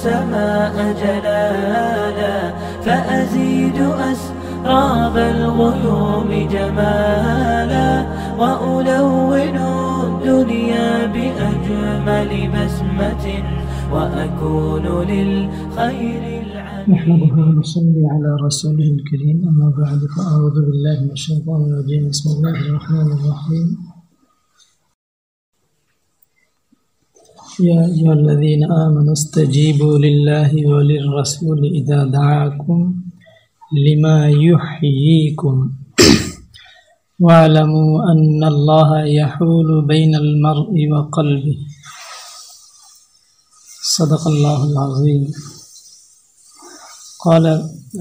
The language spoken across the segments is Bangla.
السماء جلالا فأزيد أسراب الغيوم جمالا وألون الدنيا بأجمل بسمة وأكون للخير نحمده ونصلي على رسوله الكريم أما بعد فأعوذ بالله من الشيطان الرجيم. بسم الله الرحمن الرحيم. يا أيها الذين آمنوا استجيبوا لله وللرسول إذا دعاكم لما يحييكم. واعلموا أن الله يحول بين المرء وقلبه. صدق الله العظيم. قال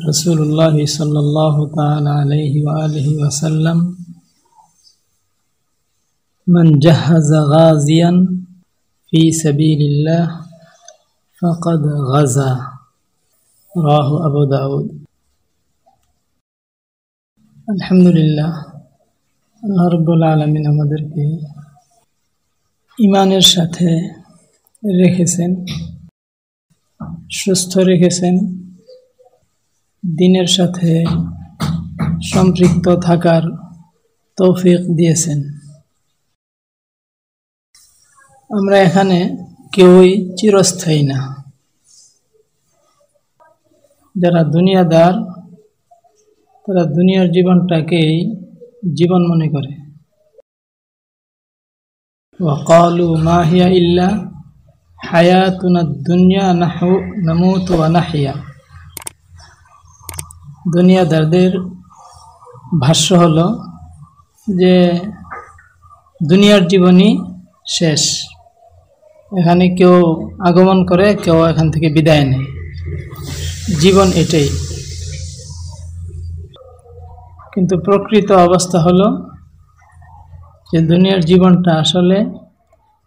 رسول الله صلى الله تعالى عليه وآله وسلم من جهز غازيا في سبيل الله فقد غزا راه أبو داود الحمد لله আল্লাহ রব্বুল আলমিন আমাদেরকে ইমানের সাথে রেখেছেন সুস্থ রেখেছেন দিনের সাথে সম্পৃক্ত থাকার তৌফিক দিয়েছেন আমরা এখানে কেউই চিরস্থায়ী না। যারা দুনিয়াদার, তারা দুনিয়ার জীবনটাকেই জীবন মনে করে। ওয়াকালু মাহিয়া ইল্লা হায়া তুনা দুনিয়া নাহু নামুত না হিয়া দুনিয়াদারদের ভাষ্য হলো যে, দুনিয়ার জীবনই শেষ। এখানে কেউ আগমন করে, কেউ এখান থেকে বিদায় নেয়। জীবন এটাই। কিন্তু প্রকৃত অবস্থা হলো যে দুনিয়ার জীবনটা আসলে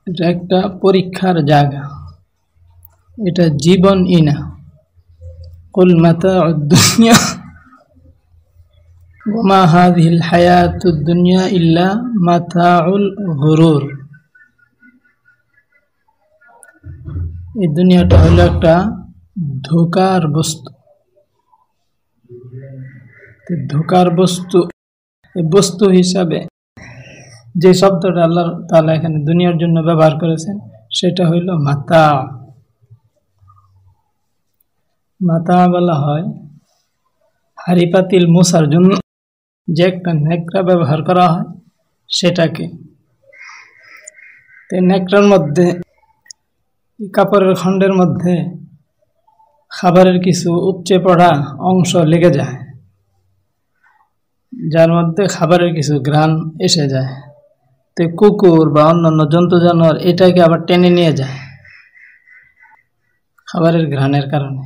এটা একটা পরীক্ষার জায়গা। এটা জীবন ইনা কুল মাতা দুনিয়া ওমা হাদিল হায়াতুদ দুনিয়া ইল্লা মাতাউল গুরুর। এই দুনিয়াটা হলো একটা ধোকার বস্তু। ধোকার বস্তু বস্তু হিসাবে যে শব্দটা আল্লাহ তালা এখানে দুনিয়ার জন্য ব্যবহার করেছেন, সেটা হইল মাতা। মাতা বলা হয় হাড়ি পাতিল মশার জন্য। যে একটা নেকড়া ব্যবহার করা হয় সেটাকে। নেকড়ার মধ্যে কাপড়ের খণ্ডের মধ্যে খাবারের কিছু উপচে পড়া অংশ লেগে যায়, যার মধ্যে খাবারের কিছু ঘ্রাণ এসে যায়। তো কুকুর বা অন্যান্য জন্তু জানোয়ার এটাকে আবার টেনে নিয়ে যায় খাবারের ঘ্রাণের কারণে।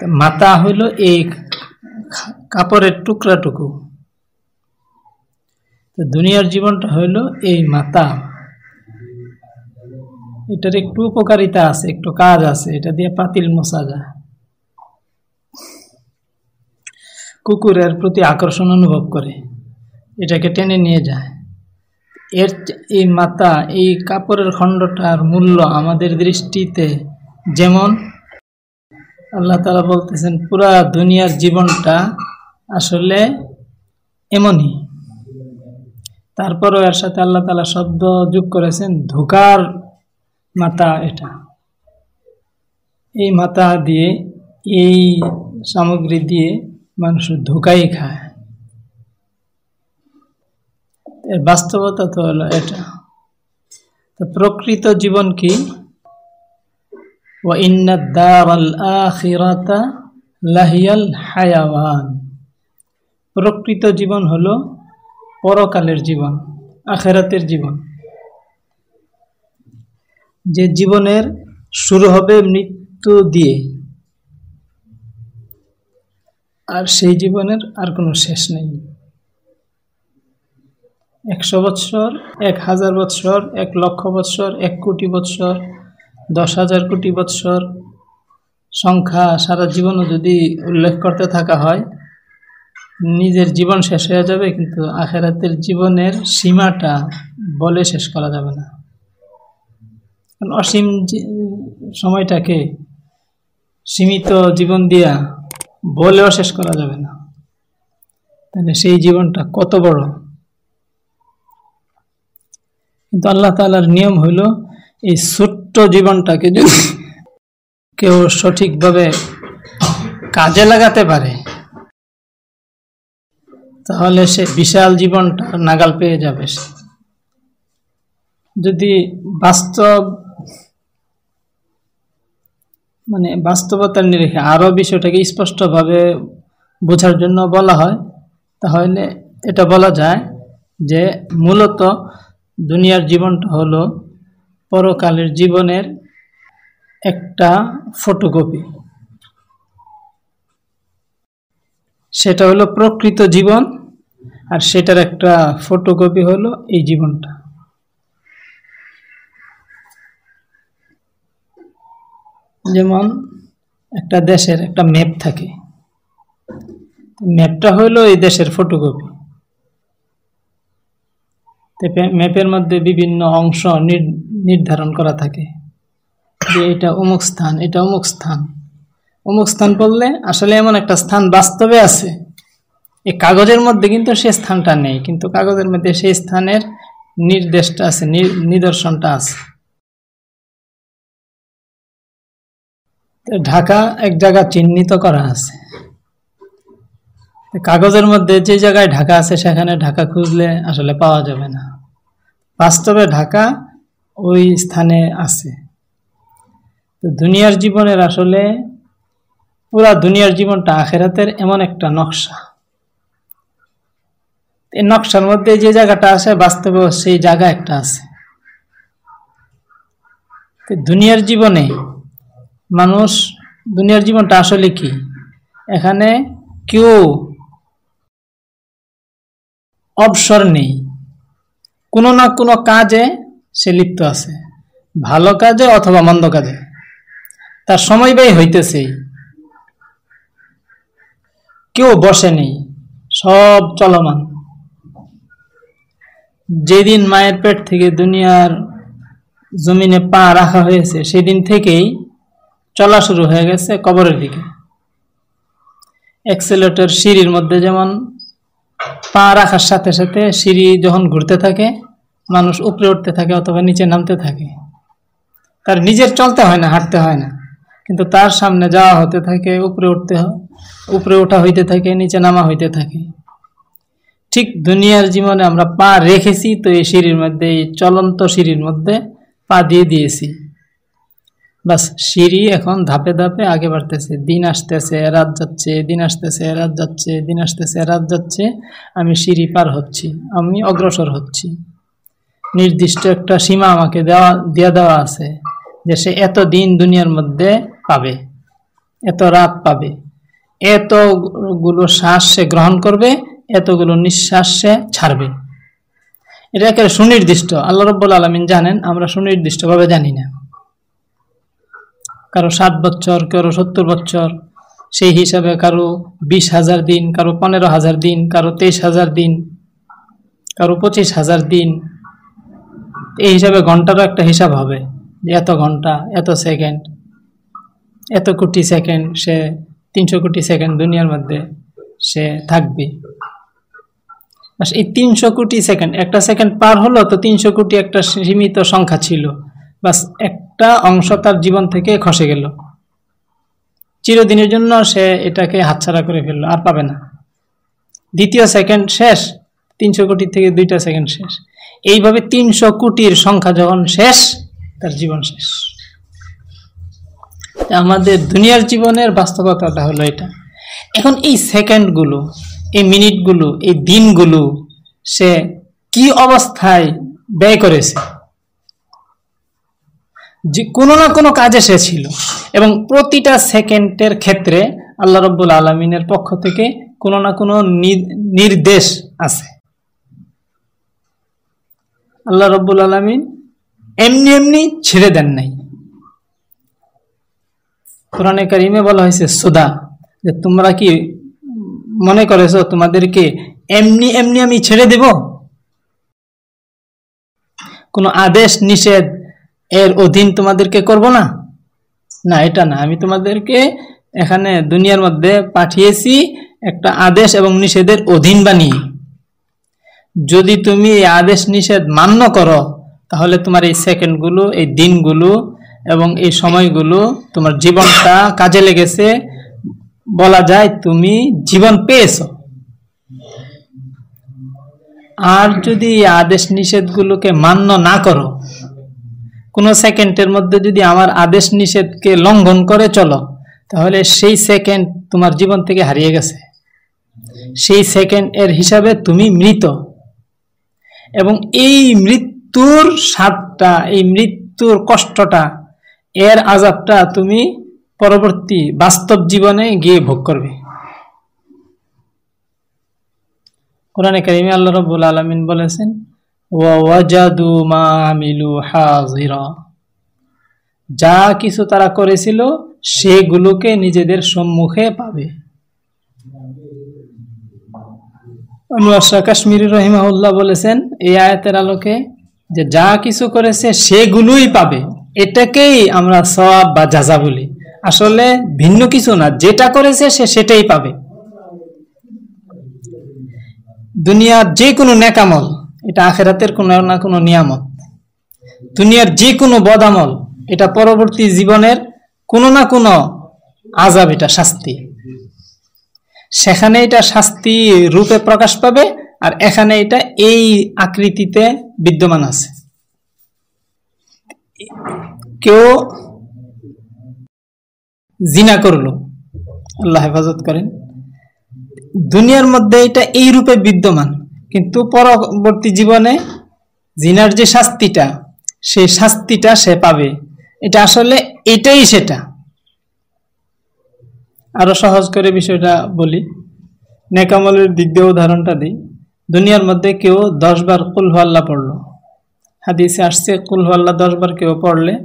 তো মাথা হইল এই কাপড়ের টুকরাটুকু। তো দুনিয়ার জীবনটা হইল এই মাথা এটার একটু উপকারিতা আছে, একটু কাজ আছে, এটা দিয়ে পাতিল মশা যায়। কুকুরের প্রতি আকর্ষণ অনুভব করে, এটাকে টেনে নিয়ে যায়। এর এই মাথা, এই কাপড়ের খণ্ডটার মূল্য আমাদের দৃষ্টিতে যেমন, আল্লাহ তালা বলতেছেন, পুরা দুনিয়ার জীবনটা আসলে এমনই। তারপরও এর সাথে আল্লাহ তালা শব্দ যোগ করেছেন, ধোকার মাথা এটা। এই মাথা দিয়ে, এই সামগ্রী দিয়ে মানুষ ধোকাই খায়। এর বাস্তবতা তো হলো এটা। তো প্রকৃত জীবন কি? লাহিয়াল হায়াওয়ান। প্রকৃত জীবন হলো পরকালের জীবন, আখেরাতের জীবন। যে জীবনের শুরু হবে মৃত্যু দিয়ে। আর সেই জীবনের আর কোনো শেষ নেই। একশো বৎসর, এক হাজার বৎসর, এক লক্ষ বৎসর, এক কোটি বৎসর, দশ হাজার কোটি বৎসর সংখ্যা সারা জীবনও যদি উল্লেখ করতে থাকা হয়, নিজের জীবন শেষ হয়ে যাবে, কিন্তু আখেরাতের জীবনের সীমাটা বলে শেষ করা যাবে না। অসীম সময়টাকে সীমিত জীবন দিয়া বলেও শেষ করা যাবে না। তাহলে সেই জীবনটা কত বড়? কিন্তু আল্লাহ তালার নিয়ম হইল, এই ছোট্ট জীবনটাকে যদি কেউ সঠিকভাবে কাজে লাগাতে পারে, তাহলে সে বিশাল জীবনটা নাগাল পেয়ে যাবে যদি বাস্তব মানে বাস্তবতার নিরিখে আরও বিষয়টাকে স্পষ্টভাবে বোঝার জন্য বলা হয়, তাহলে এটা বলা যায় যে মূলত দুনিয়ার জীবনটা হলো পরকালের জীবনের একটা ফটোকপি সেটা হলো প্রকৃত জীবন আর সেটার একটা ফটোকপি হলো এই জীবনটা। যেমন একটা দেশের একটা ম্যাপ থাকে। ম্যাপটা হলো এই দেশের ফটোকপি ম্যাপের মধ্যে বিভিন্ন অংশ নির্ধারণ করা থাকে। যে এটা অমুক স্থান, এটা অমুক স্থান। অমুক স্থান বললে আসলে এমন একটা স্থান বাস্তবে আছে। এই কাগজের মধ্যে কিন্তু সে স্থানটা নেই, কিন্তু কাগজের মধ্যে সেই স্থানের নির্দেশটা আছে নিদর্শনটা আছে। ঢাকা এক জায়গা চিহ্নিত করা আছে। কাগজের মধ্যে যে জায়গায় ঢাকা আছে, সেখানে ঢাকা খুঁজলে আসলে পাওয়া যাবে না। বাস্তবে ঢাকা ওই স্থানে আছে। তো দুনিয়ার জীবনের আসলে পুরা দুনিয়ার জীবনটা আখেরাতের এমন একটা নকশা। এই নকশার মধ্যে যে জায়গাটা আছে বাস্তবে সেই জায়গা একটা আছে। দুনিয়ার জীবনে মানুষ দুনিয়ার জীবনটা আসলে কি? এখানে কেউ অবসর নেই। কোনো না কোনো কাজে সে লিপ্ত আছে। ভালো কাজে অথবা মন্দ কাজে। তার সময় ব্যয় হইতেছেই কেউ বসে নেই। সব চলমান। যেদিন মায়ের পেট থেকে দুনিয়ার জমিনে পা রাখা হয়েছে, সেদিন থেকেই চলা শুরু হয়ে গেছে কবরের দিকে। এক্সেলেটর সিঁড়ির মধ্যে যেমন পা রাখার সাথে সাথে সিঁড়ি যখন ঘুরতে থাকে, মানুষ উপরে উঠতে থাকে অথবা নিচে নামতে থাকে। তার নিজের চলতে হয় না, হাঁটতে হয় না। কিন্তু তার সামনে যাওয়া হতে থাকে, উপরে উঠতে উপরে ওঠা হইতে থাকে, নিচে নামা হইতে থাকে। ঠিক দুনিয়ার জীবনে আমরা পা রেখেছি, তো এই সিঁড়ির মধ্যে, এই চলন্ত সিঁড়ির মধ্যে পা দিয়ে দিয়েছি। বাস, সিঁড়ি এখন ধাপে ধাপে আগে বাড়তেছে। দিন আসতেছে, রাত যাচ্ছে, দিন আসতেছে, রাত যাচ্ছে, দিন আসতেছে, রাত যাচ্ছে। আমি সিঁড়ি পার হচ্ছি, আমি অগ্রসর হচ্ছি। নির্দিষ্ট একটা সীমা আমাকে দেওয়া, দিয়ে দেওয়া আছে যে সে এত দিন দুনিয়ার মধ্যে পাবে, এত রাত পাবে। এতগুলো শ্বাস সে গ্রহণ করবে, এতগুলো নিঃশ্বাস সে ছাড়বে। এটা একেবারে সুনির্দিষ্ট। আল্লাহ রব্বুল আলমিন জানেন, আমরা সুনির্দিষ্টভাবে জানি না। কারও ষাট বছর, কারও সত্তর বছর, সেই হিসাবে কারও বিশ হাজার দিন, কারও পনেরো হাজার দিন, কারও তেইশ হাজার দিন, কারও পঁচিশ হাজার দিন। এই হিসাবে ঘন্টারও একটা হিসাব হবে এত ঘণ্টা, এত সেকেন্ড, এত কোটি সেকেন্ড সে তিনশো কোটি সেকেন্ড দুনিয়ার মধ্যে সে থাকবে। এই তিনশো কোটি সেকেন্ড, একটা সেকেন্ড পার হলো তো তিনশো কোটি একটা সীমিত সংখ্যা ছিল। বাস একটা অংশ তার জীবন থেকে খসে গেল। চিরদিনের জন্য সে এটাকে হাতছাড়া করে ফেলল, আর পাবে না। দ্বিতীয় সেকেন্ড শেষ, তিনশো কোটি থেকে দুইটা সেকেন্ড শেষ। এইভাবে তিনশো কোটির সংখ্যা যখন শেষ, তার জীবন শেষ। আমাদের দুনিয়ার জীবনের বাস্তবতাটা হলো এটা। এখন এই সেকেন্ডগুলো, এই মিনিটগুলো, এই দিনগুলো সে কি অবস্থায় ব্যয় করেছে? যে কোনো না কোনো কাজে সে ছিল। এবং প্রতিটা সেকেন্ডের ক্ষেত্রে আল্লাহ রব্বুল আলমিনের পক্ষ থেকে কোনো না কোনো নির্দেশ আছে। আল্লাহ রব্বুল আলমিন এমনি এমনি ছেড়ে দেন নাই। কোরআনে কারিমে বলা হয়েছে, সুদা যে তোমরা কি মনে করেছ তোমাদেরকে এমনি এমনি আমি ছেড়ে দেব? কোনো আদেশ, নিষেধ এর অধীন তোমাদেরকে করব না? না, এটা না। আমি তোমাদেরকে এখানে দুনিয়ার মধ্যে পাঠিয়েছি একটা আদেশ এবং নিষেধের অধীন বানিয়ে যদি তুমি এই আদেশ নিষেধ মান্য করো, তাহলে তোমার এই সেকেন্ডগুলো, এই দিনগুলো এবং এই সময়গুলো তোমার জীবনটা কাজে লেগেছে। বলা যায় তুমি জীবন পেয়েছ। আর যদি আদেশ নিষেধগুলোকে মান্য না করো কোনো সেকেন্ডের মধ্যে যদি আমার আদেশ নিষেধকে লঙ্ঘন করে চলো, তাহলে সেই সেকেন্ড তোমার জীবন থেকে হারিয়ে গেছে। সেই সেকেন্ড এর হিসাবে তুমি মৃত। এবং এই মৃত্যুর স্বাদটা, এই মৃত্যুর কষ্টটা, এর আজাবটা তুমি পরবর্তী বাস্তব জীবনে গিয়ে ভোগ করবে। কোরআনে কারিমে আল্লাহ রব্বুল আলমিন বলেছেন যা কিছু তারা করেছিল, সেগুলোকে নিজেদের সম্মুখে পাবে। কাশ্মীর রহিমাউল্লাহ বলেছেন এই আয়াতের আলোকে যে যা কিছু করেছে, সেগুলোই পাবে। এটাকেই আমরা সওয়াব বা যাজা বলি। আসলে ভিন্ন কিছু না, যেটা করেছে সে সেটাই পাবে। দুনিয়ার যে কোনো নেকামল এটা আখেরাতের কোনো না কোনো নিয়ামত। দুনিয়ার যে কোনো বদামল, এটা পরবর্তী জীবনের কোনো না কোনো আজাব এটা শাস্তি। সেখানে এটা শাস্তি রূপে প্রকাশ পাবে আর এখানে এটা এই আকৃতিতে বিদ্যমান আছে। কেউ জিনা করল, আল্লাহ হেফাজত করেন। দুনিয়ার মধ্যে এটা এই রূপে বিদ্যমান। কিন্তু পরবর্তী জীবনে জিনার যে শাস্তিটা, সেই শাস্তিটা সে পাবে। এটা আসলে এটাই সেটা। আরও সহজ করে বিষয়টা বলি। নেকামলের দিক দিয়ে উদাহরণটা দিই। দুনিয়ার মধ্যে কেউ দশ বার কুলহাল্লা পড়ল। হাদিসে আসছে কুলহাল্লা দশ বার কেউ পড়লে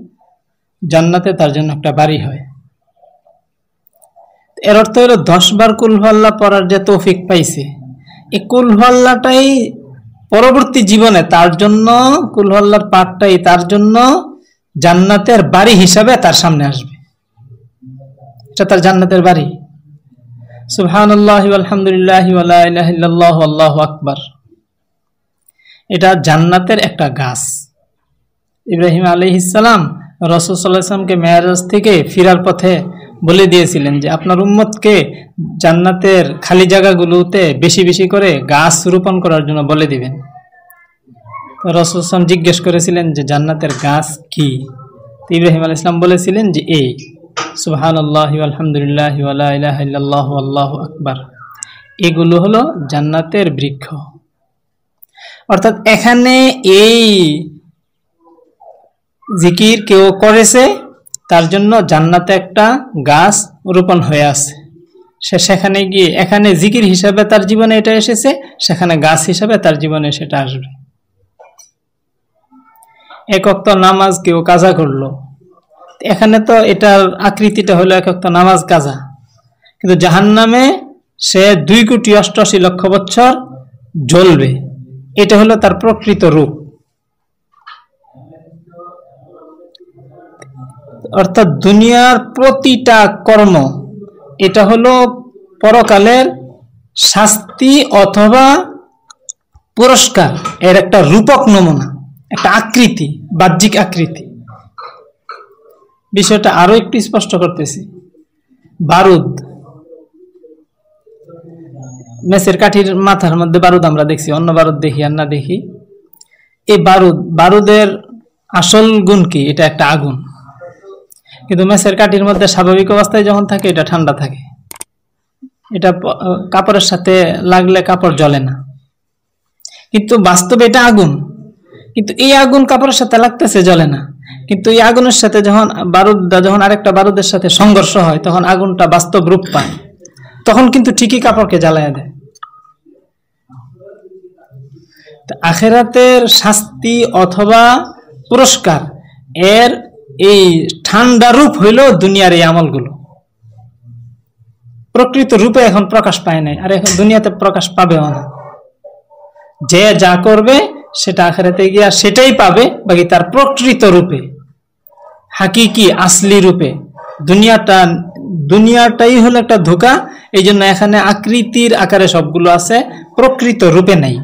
জান্নাতে তার জন্য একটা বাড়ি হয়। এর অর্থ হলো দশ বার কুলহাল্লা পড়ার যে তৌফিক পাইছে এই কুলহাল্লাটাই পরবর্তী জীবনে তার জন্য কুলহল্লার পাঠটাই তার জন্য জান্নাতের বাড়ি হিসাবে তার সামনে আসবে। এটা তার জান্নাতের বাড়ি। সুবহান আলহামদুলিল্লাহ আল্লাহ আকবার। এটা জান্নাতের একটা গাছ। ইব্রাহিম আলী ইসালাম রসুসাল্লাহামকে মেয়ারাজ থেকে ফিরার পথে বলে দিয়েছিলেন যে, আপনার উম্মতকে জান্নাতের খালি জায়গাগুলোতে বেশি বেশি করে গাছ রোপণ করার জন্য বলে দিবেন। রসুলাম জিজ্ঞেস করেছিলেন যে, জান্নাতের গাছ কি? ইব্রাহিম আল ইসলাম বলেছিলেন যে এই সুহান আল্লাহ আলহামদুলিল্লাহ আল্লাহ আল্লাহ আকবার। এগুলো হলো জান্নাতের বৃক্ষ। অর্থাৎ এখানে এই জিকির কেউ করেছে তার জন্য জান্নাতে একটা গাছ রোপণ হয়ে আছে। সে সেখানে গিয়ে, এখানে জিকির হিসাবে তার জীবনে এটা এসেছে, সেখানে গাছ হিসাবে তার জীবনে সেটা আসবে। এক একক্ত নামাজ কেউ কাজা করল। এখানে তো এটার আকৃতিটা হলো একক্ত নামাজ কাজা। কিন্তু জাহান নামে সে দুই কোটি অষ্টআশি লক্ষ বছর জ্বলবে। এটা হলো তার প্রকৃত রূপ। অর্থাৎ দুনিয়ার প্রতিটা কর্ম, এটা হলো পরকালের শাস্তি অথবা পুরস্কার। এর একটা রূপক নমুনা, একটা আকৃতি, বাহ্যিক আকৃতি। বিষয়টা আরও একটু স্পষ্ট করতেছি। বারুদ। মেসের কাঠির মাথার মধ্যে বারুদ আমরা দেখছি, অন্য বারুদ দেখি আর না দেখি। এই বারুদ, বারুদের আসল গুণ কি? এটা একটা আগুন। কিন্তু মেসের কাঠির মধ্যে স্বাভাবিক অবস্থায় যখন থাকে, এটা ঠান্ডা থাকে। এটা কাপড়ের সাথে লাগলে কাপড় জ্বলে না। কিন্তু বাস্তবে এটা আগুন। কিন্তু এই আগুন কাপড়ের সাথে লাগতেছে, জ্বলে না। কিন্তু এই আগুনের সাথে যখন বারুদটা যখন আরেকটা বারুদের সাথে সংঘর্ষ হয়, তখন আগুনটা বাস্তব রূপ পায়। তখন কিন্তু ঠিকই কাপড়কে জ্বালায় দেয়। আখেরাতের শাস্তি অথবা পুরস্কার, এর এই ঠান্ডা রূপ হইল দুনিয়ার এই আমলগুলো। প্রকৃত রূপে এখন প্রকাশ পায় নাই, আর এখন দুনিয়াতে প্রকাশ পাবেও না। যে যা করবে, সেটা আখেরাতে গিয়া সেটাই পাবে, বাকি তার প্রকৃত রূপে, হাকিকি আসলি রূপে। দুনিয়াটা, দুনিয়াটাই হলো একটা ধোকা এই জন্য এখানে আকৃতির আকারে সবগুলো আছে, প্রকৃত রূপে নাই।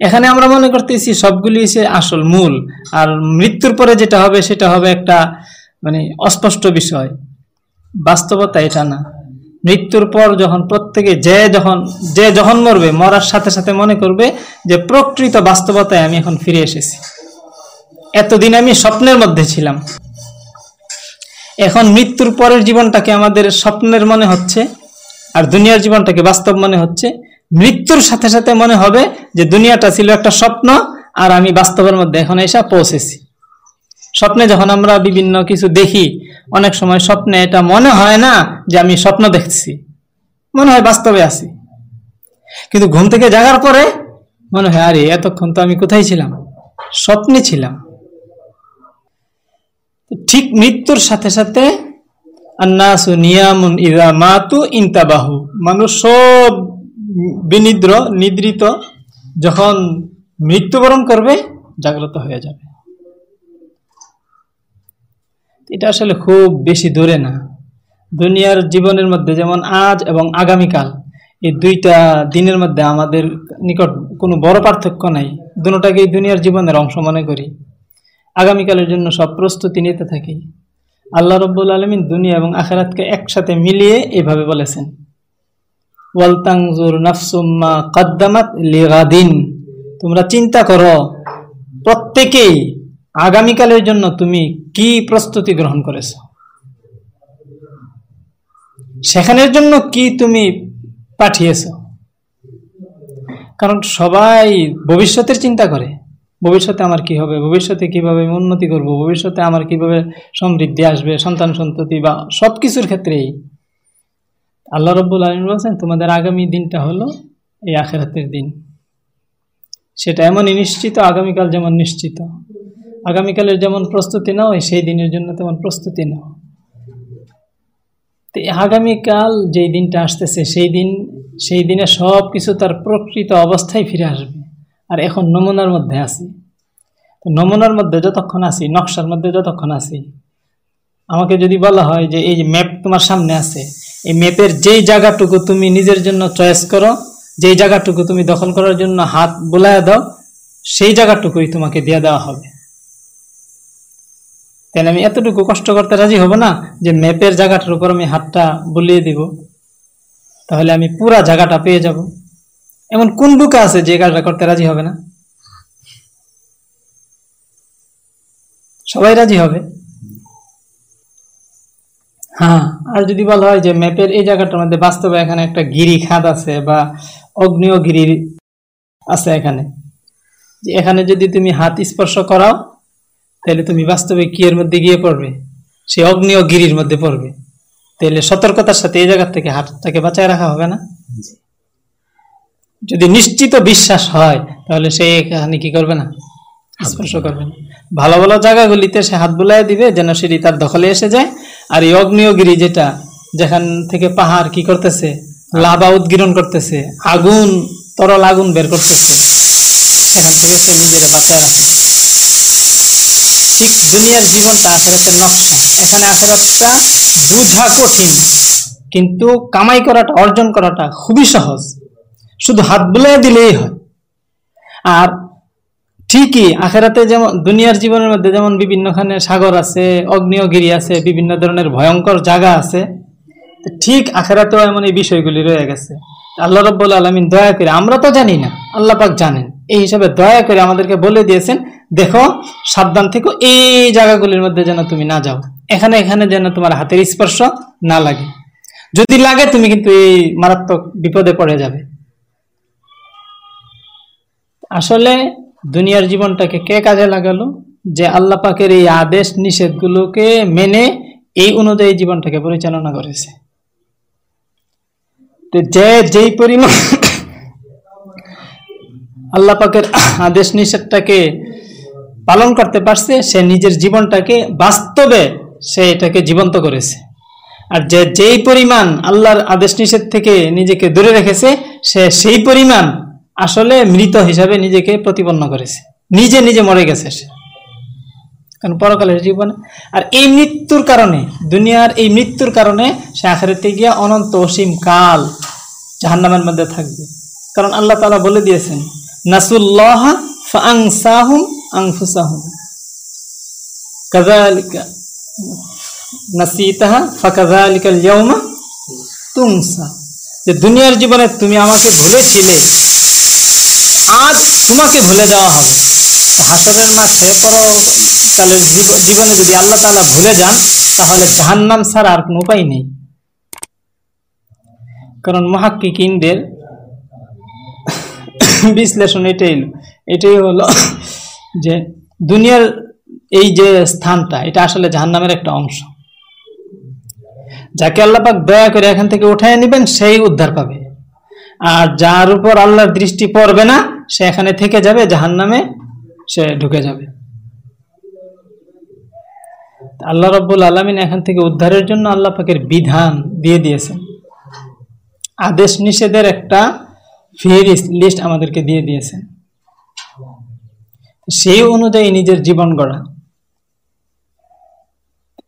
এখানে আমরা মনে করতেছি সবগুলি হচ্ছে আসল মূল, আর মৃত্যুর পরে যেটা হবে সেটা হবে একটা মানে অস্পষ্ট বিষয়। বাস্তবতা এটা না। মৃত্যুর পর যখন প্রত্যেকে যে যখন যে যখন মরবে, মরার সাথে সাথে মনে করবে যে প্রকৃত বাস্তবতায় আমি এখন ফিরে এসেছি। এতদিন আমি স্বপ্নের মধ্যে ছিলাম। এখন মৃত্যুর পরের জীবনটাকে আমাদের স্বপ্নের মনে হচ্ছে, আর দুনিয়ার জীবনটাকে বাস্তব মনে হচ্ছে। মৃত্যুর সাথে সাথে মনে হবে যে দুনিয়াটা ছিল একটা স্বপ্ন আর আমি বাস্তবের মধ্যে এখন এসে পৌঁছেছি। স্বপ্নে যখন আমরা বিভিন্ন কিছু দেখি, অনেক সময় স্বপ্নে এটা মনে হয় না যে আমি স্বপ্ন দেখছি। মনে হয় বাস্তবে আছি। কিন্তু ঘুম থেকে জাগার পরে মনে হয়, আরে, এতক্ষণ তো আমি কোথায় ছিলাম? স্বপ্নে ছিলাম। ঠিক মৃত্যুর সাথে সাথে, আন্নাসু নিয়ামুন ইদা মাতু ইন্তাবাহু। মানুষ সব বিনিদ্র, নিদ্রিত, যখন মৃত্যুবরণ করবে, জাগ্রত হয়ে যাবে। এটা আসলে খুব বেশি দূরে না। দুনিয়ার জীবনের মধ্যে যেমন আজ এবং আগামীকাল, এই দুইটা দিনের মধ্যে আমাদের নিকট কোনো বড় পার্থক্য নাই। দুটাকেই দুনিয়ার জীবনের অংশ মনে করি। আগামীকালের জন্য সব প্রস্তুতি নিতে থাকি। আল্লাহ রব্বুল আলমিন দুনিয়া এবং আখেরাতকে একসাথে মিলিয়ে এভাবে বলেছেন। ওয়ালতাংজুর নাফসুম্মা কদ্দামাত তোমরা চিন্তা করো, প্রত্যেকেই আগামীকালের জন্য তুমি কি প্রস্তুতি গ্রহণ করেছ? সেখানের জন্য কি তুমি পাঠিয়েছ? কারণ সবাই ভবিষ্যতের চিন্তা করে। ভবিষ্যতে আমার কি হবে? ভবিষ্যতে কীভাবে উন্নতি করব? ভবিষ্যতে আমার কীভাবে সমৃদ্ধি আসবে? সন্তান সন্ততি বা সব কিছুর ক্ষেত্রেই আল্লাহ রব্বুল আলম বলছেন, তোমাদের আগামী দিনটা হলো এই আখেরাতের দিন। সেটা এমনই নিশ্চিত, আগামীকাল যেমন নিশ্চিত। আগামীকালের যেমন প্রস্তুতি নাও সেই দিনের জন্য তেমন প্রস্তুতি নাও। তো আগামীকাল যেই দিনটা আসতেছে, সেই দিন, সেই দিনে সব কিছু তার প্রকৃত অবস্থায় ফিরে আসবে। আর এখন নমুনার মধ্যে আছি। তো নমুনার মধ্যে যতক্ষণ আছি, নকশার মধ্যে যতক্ষণ আছি, আমাকে যদি বলা হয় যে এই যে ম্যাপ তোমার সামনে আছে এই ম্যাপের যেই জায়গাটুকু তুমি নিজের জন্য চয়েস করো, যেই জায়গাটুকু তুমি দখল করার জন্য হাত বোলায় দাও, সেই জায়গাটুকুই তোমাকে দিয়ে দেওয়া হবে। তাহলে আমি এতটুকু কষ্ট করতে রাজি হব না যে ম্যাপের জায়গাটার উপর আমি হাতটা বুলিয়ে দিব। তাহলে আমি পুরা জায়গাটা পেয়ে যাব। এমন কোন বুকে আছে যে কাজটা করতে রাজি হবে না? সবাই রাজি হবে। হ্যাঁ। আর যদি বলা হয় যে ম্যাপের এই জায়গাটার মধ্যে বাস্তবে এখানে একটা গিরি খাদ আছে বা অগ্নিয় গিরি আছে এখানে। এখানে যদি তুমি হাত স্পর্শ করাও তাহলে তুমি বাস্তবে কি এর মধ্যে গিয়ে পড়বে? সে অগ্নিয় গিরির মধ্যে পড়বে। তাহলে সতর্কতার সাথে এই জায়গার থেকে হাতটাকে বাঁচায় রাখা হবে না? যদি নিশ্চিত বিশ্বাস হয় তাহলে সে এখানে কি করবে না? স্পর্শ করবে না। ভালো ভালো জায়গাগুলিতে সে হাত বুলাই দিবে যেন সেটি তার দখলে এসে যায়। আর এই অগ্নিয়গিরি যেটা, যেখান থেকে পাহাড় কি করতেছে? লাভা উদ্গীরণ করতেছে, আগুন, তরল আগুন বের করতেছে। সেখান থেকে সে নিজের বাঁচায় রাখে। ঠিক দুনিয়ার জীবনটা আখেরাতের নকশা। এখানে আখেরাতটা বুঝা কঠিন, কিন্তু কামাই করাটা, অর্জন করাটা খুবই সহজ। শুধু হাত বুলাই দিলেই হয়। আর ঠিকই, আখেরাতে যেমন দুনিয়ার জীবনের মধ্যে যেমন বিভিন্নখানে সাগর আছে অগ্নিয়গিরি আছে, বিভিন্ন ধরনের ভয়ঙ্কর জায়গা আছে ঠিক আখেরাতেও এমন এই বিষয়গুলি রয়ে গেছে। আল্লাহ রব্বুল আলমিন দয়া করে, আমরা তো জানি না, আল্লাহ পাক জানেন। এই হিসাবে দয়া করে আমাদেরকে বলে দিয়েছেন, দেখো, সাবধান থেকে, এই জায়গাগুলির মধ্যে যেন তুমি না যাও। এখানে এখানে যেন তোমার হাতের স্পর্শ না লাগে। যদি লাগে, তুমি কিন্তু এই মারাত্মক বিপদে পড়ে যাবে। আসলে দুনিয়ার জীবনটাকে কে কাজে লাগালো? যে আল্লাহ পাকের এই আদেশ নিষেধগুলোকে মেনে এই অনুযায়ী জীবনটাকে পরিচালনা করেছে। যে যেই পরিমাণ আল্লাহ পাকের আদেশ নিষেধটাকে পালন করতে পারছে, সে নিজের জীবনটাকে বাস্তবে সে এটাকে জীবন্ত করেছে। আর যে যেই পরিমাণ আল্লাহর আদেশ নিষেধ থেকে নিজেকে দূরে রেখেছে, সে সেই পরিমাণ আসলে মৃত হিসাবে নিজেকে প্রতিপন্ন করেছে। নিজে নিজে মরে গেছে সে। কারণ পরকালের জীবনে। আর এই মৃত্যুর কারণে, দুনিয়ার এই মৃত্যুর কারণে সে আখেরাতে গিয়ে অনন্ত অসীম কাল জাহান্নামের মধ্যে থাকবে। কারণ আল্লাহ তালা বলে দিয়েছেন, নাসুল্লাহ ফাংসাহুম আংফুসাহুম কাযালিকা নাসিতাহা ফাকাযালিকাল ইয়াউমা তুমসা যে দুনিয়ার জীবনে তুমি আমাকে ভুলেছিলে আজ তোমাকে ভুলে দেওয়া হবে। হাসরের মাঠে জীব- জীবনে যদি আল্লাহ তাআলা ভুলে যান, তাহলে জাহান্নাম ছাড়া আর কোনো উপায় নেই। কারণ মহাক্কিকিনদের বিশ্লেষণ এটাই এটাই হলো যে দুনিয়ার এই যে স্থানটা, এটা আসলে জাহান্নামের একটা অংশ। যাকে আল্লাপাক দয়া করে এখান থেকে উঠায় নেবেন, সেই উদ্ধার পাবে। আর যার উপর আল্লাহর দৃষ্টি পড়বে না সে এখানে থেকে যাবে, জাহান্নামে সে ঢুকে যাবে। আল্লাহ রব্বুল আলমিন এখান থেকে উদ্ধারের জন্য আল্লাহ পাকের বিধান দিয়ে দিয়েছেন। আদেশ নিষেধের একটা ফেরিস লিস্ট আমাদেরকে দিয়ে দিয়েছে সেই অনুযায়ী নিজের জীবন গড়া।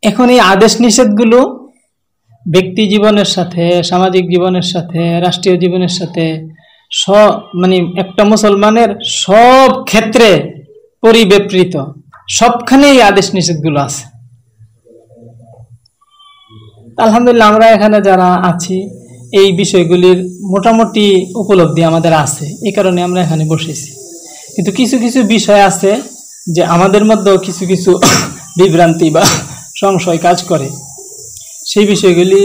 এখন এই আদেশ নিষেধগুলো ব্যক্তি জীবনের সাথে, সামাজিক জীবনের সাথে, রাষ্ট্রীয় জীবনের সাথে স মানে একটা মুসলমানের সব ক্ষেত্রে পরিবেপ্রিত সবখানে এই আদেশ নিষেধগুলো আছে। আলহামদুলিল্লাহ আমরা এখানে যারা আছি, এই বিষয়গুলির মোটামুটি উপলব্ধি আমাদের আছে। এই কারণে আমরা এখানে বসেছি। কিন্তু কিছু কিছু বিষয় আছে যে আমাদের মধ্যেও কিছু কিছু বিভ্রান্তি বা সংশয় কাজ করে। সেই বিষয়গুলি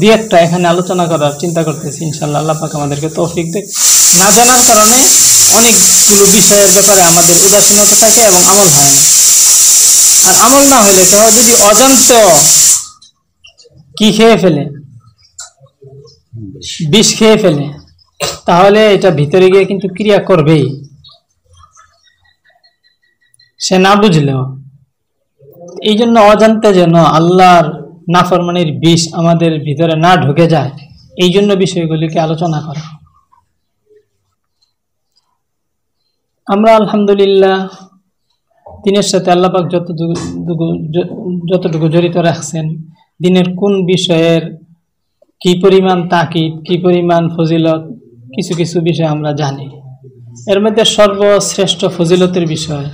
দুই একটা এখানে আলোচনা করার চিন্তা করতেছি, ইনশাল্লাহ আল্লাহ পাক আমাদেরকে তৌফিক দেখ না জানার কারণে অনেকগুলো বিষয়ের ব্যাপারে আমাদের উদাসীনতা থাকে এবং আমল হয় না। আর আমল না হলে কেউ যদি অজান্ত কি খেয়ে ফেলে? বিষ খেয়ে ফেলে, তাহলে এটা ভিতরে গিয়ে কিন্তু ক্রিয়া করবেই। সে না বুঝলেও। এই জন্য অজান্তে যেন আল্লাহর নাফরমানির বিষ আমাদের ভিতরে না ঢুকে যায়, এই জন্য বিষয়গুলিকে আলোচনা করা। আমরা আলহামদুলিল্লাহ দিনের সাথে আল্লাপাক যতটুকু যতটুকু জড়িত রাখছেন, দিনের কোন বিষয়ের কি পরিমাণ তাকিদ, কি পরিমাণ ফজিলত, কিছু কিছু বিষয় আমরা জানি। এর মধ্যে সর্বশ্রেষ্ঠ ফজিলতের বিষয়,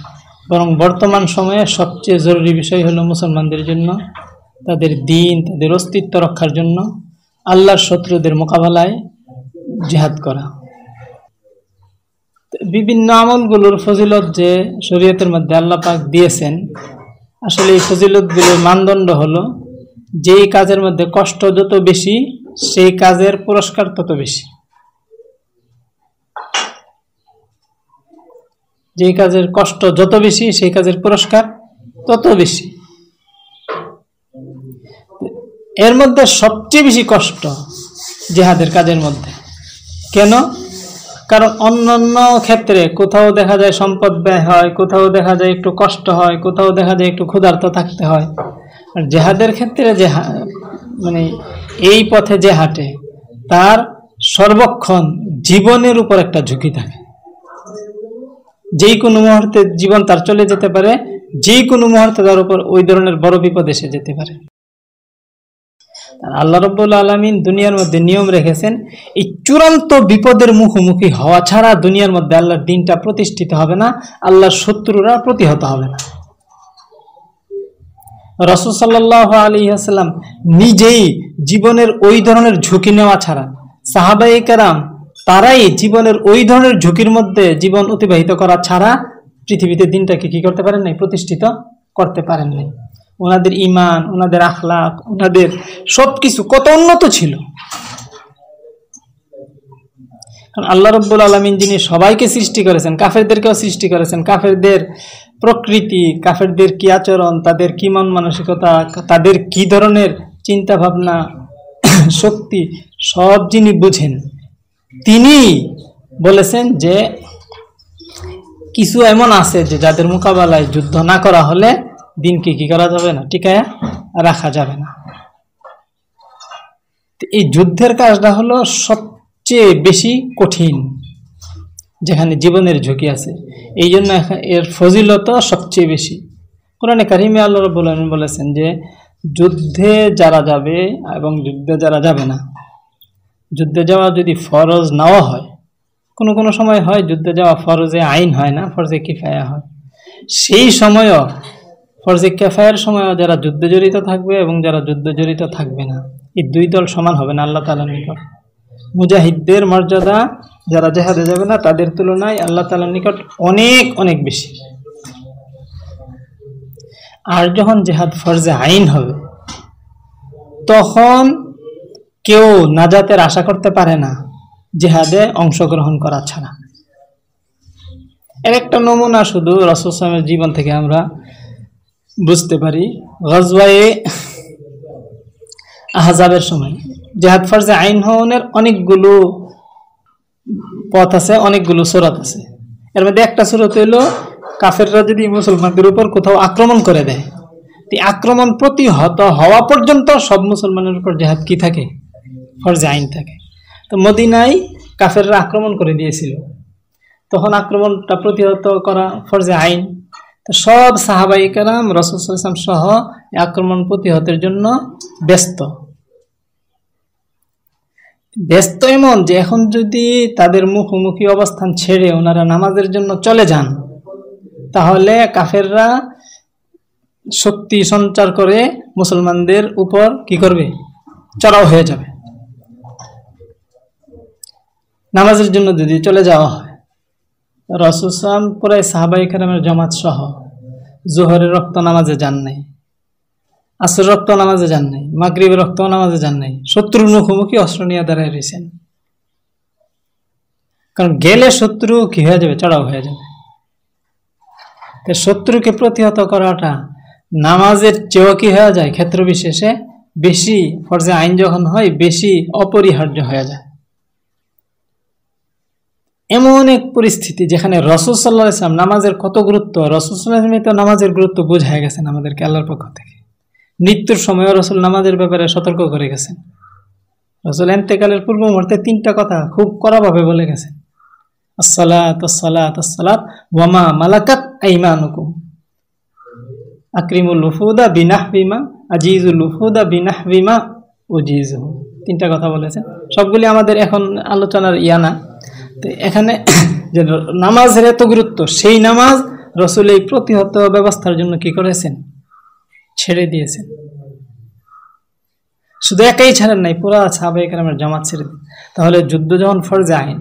বরং বর্তমান সময়ে সবচেয়ে জরুরি বিষয় হলো মুসলমানদের জন্য তাদের দিন, তাদের অস্তিত্ব রক্ষার জন্য আল্লাহর শত্রুদের মোকাবেলায় জেহাদ করা। বিভিন্ন আমলগুলোর ফজিলত যে শরীয়তের মধ্যে আল্লাহ পাক দিয়েছেন, আসলে এই ফজিলতগুলোর মানদণ্ড হলো যেই কাজের মধ্যে কষ্ট যত বেশি, সেই কাজের পুরস্কার তত বেশি। যেই কাজের কষ্ট যত বেশি, সেই কাজের পুরস্কার তত বেশি। এর মধ্যে সবচেয়ে বেশি কষ্ট জেহাদের কাজের মধ্যে। কেন? কারণ অন্যান্য ক্ষেত্রে কোথাও দেখা যায় সম্পদ ব্যয় হয়, কোথাও দেখা যায় একটু কষ্ট হয়, কোথাও দেখা যায় একটু ক্ষুধার্ত থাকতে হয়। আর জেহাদের ক্ষেত্রে যে মানে এই পথে যে হাঁটে, তার সর্বক্ষণ জীবনের উপর একটা ঝুঁকি থাকে। যেই কোনো মুহূর্তে জীবন তার চলে যেতে পারে যেই কোনো মুহূর্তে তার উপর ওই ধরনের বড় বিপদ এসে যেতে পারে। আল্লাহ রব্বুল আলমিন দুনিয়ার মধ্যে নিয়ম রেখেছেন, এই চূড়ান্ত বিপদের মুখোমুখি হওয়া ছাড়া দুনিয়ার মধ্যে আল্লাহর দিনটা প্রতিষ্ঠিত হবে না, আল্লাহর শত্রুরা প্রতিহত হবে না। রসুল সাল্লাহ আলী আসাল্লাম নিজেই জীবনের ওই ধরনের ঝুঁকি নেওয়া ছাড়া সাহাবাই কারাম তারাই জীবনের ওই ধরনের ঝুঁকির মধ্যে জীবন অতিবাহিত করা ছাড়া পৃথিবীতে দিনটাকে কি করতে পারেন নাই, প্রতিষ্ঠিত করতে পারেন নাই। ওনাদের ইমান ওনাদের আখলাক, ওনাদের সবকিছু কত উন্নত ছিল। কারণ আল্লাহ রব্বুল আলমিন যিনি সবাইকে সৃষ্টি করেছেন, কাফেরদেরকেও সৃষ্টি করেছেন, কাফেরদের প্রকৃতি, কাফেরদের কি আচরণ, তাদের কি মন মানসিকতা, তাদের কি ধরনের চিন্তা ভাবনা শক্তি, সব যিনি বুঝেন, তিনি বলেছেন যে কিছু এমন আছে যে যাদের মোকাবেলায় যুদ্ধ না করা হলে দিনকে কি করা যাবে না? টিকায় রাখা যাবে না। এই যুদ্ধের কাজটা হলো সবচেয়ে বেশি কঠিন, যেখানে জীবনের ঝুঁকি আছে। এই জন্য এর ফজিলত সবচেয়ে বেশি। কোরআনে কারিমে আল্লাহ আলমিন বলেছেন যে, যুদ্ধে যারা যাবে এবং যুদ্ধে যারা যাবে না, যুদ্ধে যাওয়া যদি ফরজ নেওয়া হয়, কোনো কোনো সময় হয় যুদ্ধে যাওয়া ফরজে আইন হয় না, ফরজে কিফায়া হয়। সেই সময়ও ফরজে কেফায়ের সময়ও যারা যুদ্ধে জড়িত থাকবে এবং যারা যুদ্ধে জড়িত থাকবে না, এই দুই দল সমান হবে না, আল্লাহ তালার নিকট। মুজাহিদদের মর্যাদা যারা জেহাদে যাবে না, তাদের তুলনায় আল্লাহ তালার নিকট অনেক অনেক বেশি। আর যখন জেহাদ ফরজে আইন হবে, তখন কেউ নাজাতের আশা করতে পারে না জেহাদে অংশগ্রহণ করা ছাড়া। এর একটা নমুনা শুধু রসুলামের জীবন থেকে আমরা বুঝতে পারি। গজওয়ায়ে আহজাবের সময়। জেহাদ ফরজে আইন হওয়ানের অনেকগুলো পথ আছে, অনেকগুলো সুরত আছে। এর মধ্যে একটা সুরত হইল, কাফেররা যদি মুসলমানদের উপর কোথাও আক্রমণ করে দেয় আক্রমণ প্রতিহত হওয়া পর্যন্ত সব মুসলমানের উপর জেহাদ কি থাকে? ফরজে আইন থাকে। তো মদিনায় কাফেররা আক্রমণ করে দিয়েছিল। তখন আক্রমণটা প্রতিহত করা ফরজে আইন। তো সব সাহাবাই কালাম রসুলাম সহ আক্রমণ প্রতিহতের জন্য ব্যস্ত। ব্যস্ত এমন যে এখন যদি তাদের মুখোমুখি অবস্থান ছেড়ে ওনারা নামাজের জন্য চলে যান, তাহলে কাফেররা শক্তি সঞ্চার করে মুসলমানদের উপর কি করবে? চড়াও হয়ে যাবে। নামাজের জন্য যদি চলে যাওয়া হয় রসুসাম পুরাই সাহাবাই কারামের জমাত সহ জোহরের রক্ত নামাজে যান নাই আসর রক্ত নামাজে যান নাই, মাগরীবের রক্ত নামাজে যান নাই, শত্রুর মুখোমুখি অস্ত্র নিয়ে দাঁড়ায় রয়েছেন। কারণ গেলে শত্রু কি হয়ে যাবে? চড়াও হয়ে যাবে। শত্রুকে প্রতিহত করাটা নামাজের চেয়েও কি হয়ে যায়? ক্ষেত্র বিশেষে বেশি ফরজে আইন যখন হয়, বেশি অপরিহার্য হয়ে যায়। এমন এক পরিস্থিতি যেখানে রসুল সাল্লাহ ইসলাম নামাজের কত গুরুত্ব, রসুল সাল্লাহ তো নামাজের গুরুত্ব বোঝায় গেছেন আমাদেরকে আল্লাহর পক্ষ থেকে। মৃত্যুর সময়ও রসুল নামাজের ব্যাপারে সতর্ক করে গেছেন। রসুল এন্তেকালের পূর্ব মুহূর্তে তিনটা কথা খুব কড়াভাবে বলে গেছেন। ওয়ামা বিনাহ বিমা লুফুদা বিনাহ বিমা তিনটা কথা বলেছেন। সবগুলি আমাদের এখন আলোচনার ইয়ানা তো এখানে যে নামাজের এত গুরুত্ব, সেই নামাজ রসুল এই প্রতিহত ব্যবস্থার জন্য কি করেছেন? ছেড়ে দিয়েছেন। শুধু একাই ছাড়েন নাই, পুরা সাবেক আমার জামাত ছেড়ে দিন তাহলে যুদ্ধ যখন ফরজে আইন,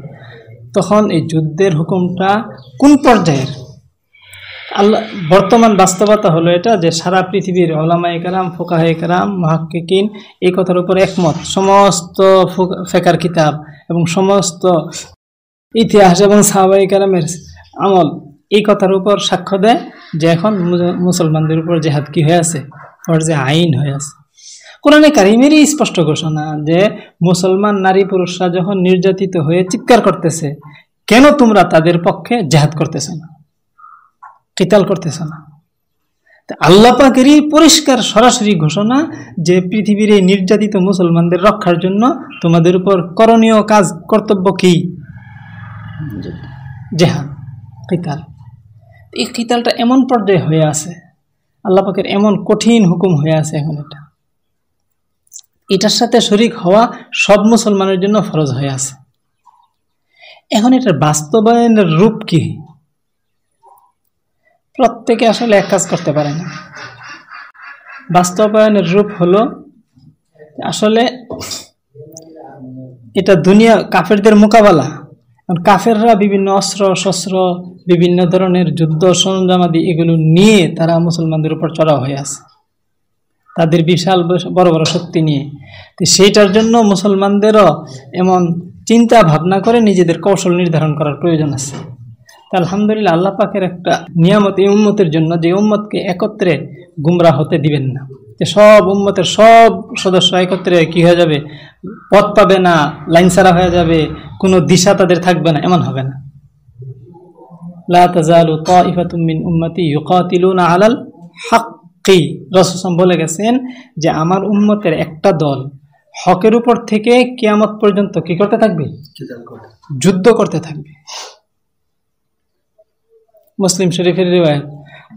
তখন এই যুদ্ধের হুকুমটা কোন পর্যায়ের? আল্লাহ, বর্তমান বাস্তবতা হলো এটা যে সারা পৃথিবীর ওলামাই কালাম ফোকাহে কালাম মহাক্কিন এই কথার উপর একমত। সমস্ত ফেকার কিতাব এবং সমস্ত ইতিহাস এবং সাহাবাই কালামের আমল এই কথার উপর সাক্ষ্য দেয় যে এখন মুসলমানদের উপর জেহাদ কি হয়ে আছে? ওর যে আইন হয়ে আছে। কোরআনে কারিমেরই স্পষ্ট ঘোষণা যে মুসলমান নারী পুরুষরা যখন নির্যাতিত হয়ে চিৎকার করতেছে, কেন তোমরা তাদের পক্ষে জেহাদ করতেছ না? কিতাল করতেছ না? আল্লাহ পাকেরই পরিষ্কার সরাসরি ঘোষণা যে পৃথিবীর এই নির্যাতিত মুসলমানদের রক্ষার জন্য তোমাদের উপর করণীয় কাজ, কর্তব্য কি? জেহাদ কিতাল এই কিতালটা এমন পর্যায়ে হয়ে আছে, আল্লাহ পাকের এমন কঠিন হুকুম হয়ে আছে এখন এটা। এটার সাথে শরিক হওয়া সব মুসলমানের জন্য ফরজ হয়ে আছে। এখন এটার বাস্তবায়নের রূপ কি? প্রত্যেকে আসলে এক কাজ করতে পারে না। বাস্তবায়নের রূপ হলো আসলে এটা দুনিয়া কাফেরদের মোকাবেলা। কাফেররা বিভিন্ন অস্ত্র, শস্ত্র, বিভিন্ন ধরনের যুদ্ধ সরঞ্জামাদি এগুলো নিয়ে তারা মুসলমানদের উপর চড়া হয়ে আছে। তাদের বিশাল বড় বড় শক্তি নিয়ে। তো সেইটার জন্য মুসলমানদেরও এমন চিন্তা ভাবনা করে নিজেদের কৌশল নির্ধারণ করার প্রয়োজন আছে। তা আলহামদুলিল্লাহ আল্লাহ পাকের একটা নিয়ামত এই উম্মতের জন্য যে উম্মতকে একত্রে গুমরা হতে দিবেন না। সব উম্মতের সব সদস্য একত্রে কি হয়ে যাবে? পথ পাবে না, লাইন সারা হয়ে যাবে, কোনো দিশা তাদের থাকবে না, এমন হবে না। আলাল বলে গেছেন যে, আমার উম্মতের একটা দল হকের উপর থেকে কেয়ামত পর্যন্ত কি করতে থাকবে? যুদ্ধ করতে থাকবে। মুসলিম শরীফের রিওয়ায়ত।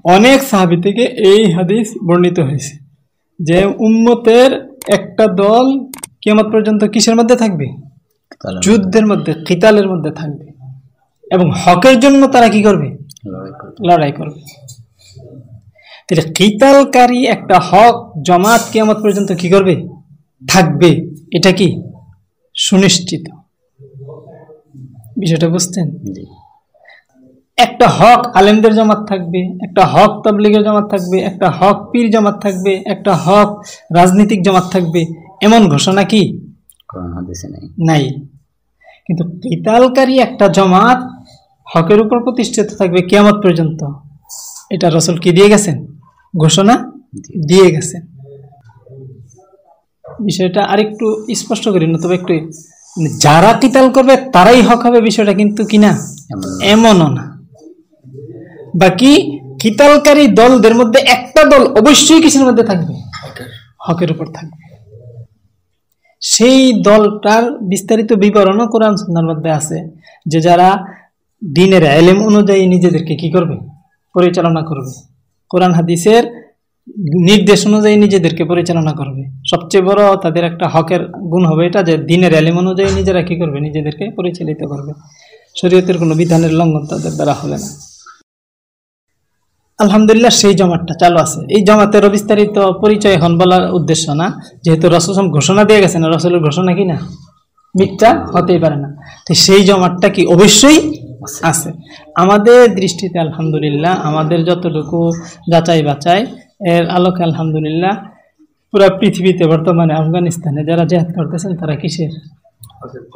অনেক সাহাবি থেকে এই হাদিস বর্ণিত হয়েছে। যে উম্মতের একটা দল কিয়ামত পর্যন্ত কিসের মধ্যে থাকবে? যুদ্ধের মধ্যে কিতালের মধ্যে থাকবে। এবং হকের জন্য তারা কি করবে? লড়াই করবে। তাহলে কিতালকারী একটা হক জমাত কিয়ামত পর্যন্ত কি করবে? থাকবে। এটা কি? সুনিশ্চিত। বিষয়টা বুঝতেন জি। একটা হক আলেমদের জামাত থাকবে একটা হক তাবলিগের জামাত থাকবে একটা হক পীর জামাত থাকবে একটা হক রাজনীতিক জামাত থাকবে। এমন ঘোষণা কি? নাই। কিন্তু কিতালকারী একটা জমাত হকের উপর প্রতিষ্ঠিত থাকবে কিয়ামত পর্যন্ত। এটা রসল কি দিয়ে গেছেন? ঘোষণা দিয়ে। গেছেন। বিষয়টা আরেকটু স্পষ্ট করি না তবে একটু মানে যারা কিতাল করবে তারাই হক হবে বিষয়টা কিন্তু কিনা? এমনও না। বাকি কিতালকারী দলদের মধ্যে একটা দল অবশ্যই কিসের মধ্যে থাকবে? হকের। উপর থাকবে। সেই দলটার বিস্তারিত বিবরণও কোরআন সুন্নার মধ্যে আছে যে যারা দিনের এলেম অনুযায়ী নিজেদেরকে কি করবে? পরিচালনা করবে। কোরআন হাদিসের নির্দেশ অনুযায়ী নিজেদেরকে পরিচালনা করবে। সবচেয়ে বড় তাদের একটা হকের গুণ হবে এটা যে দিনের এলেম অনুযায়ী নিজেরা কি করবে? নিজেদেরকে পরিচালিত করবে। শরীয়তের কোনো বিধানের লঙ্ঘন তাদের দ্বারা হবে না। আলহামদুলিল্লাহ সেই জমাতটা চালু আছে। এই জমাতেরও বিস্তারিত পরিচয় এখন বলার উদ্দেশ্য না। যেহেতু রসম ঘোষণা দিয়ে গেছে না রসলের ঘোষণা কি না? মিথ্যা হতেই পারে না। তো সেই জমাতটা কি অবশ্যই আছে। আমাদের দৃষ্টিতে আলহামদুলিল্লাহ, আমাদের যতটুকু যাচাই বাচাই এর আলোকে আলহামদুলিল্লাহ পুরা পৃথিবীতে বর্তমানে আফগানিস্তানে যারা জেহাদ করতেছেন, তারা কিসের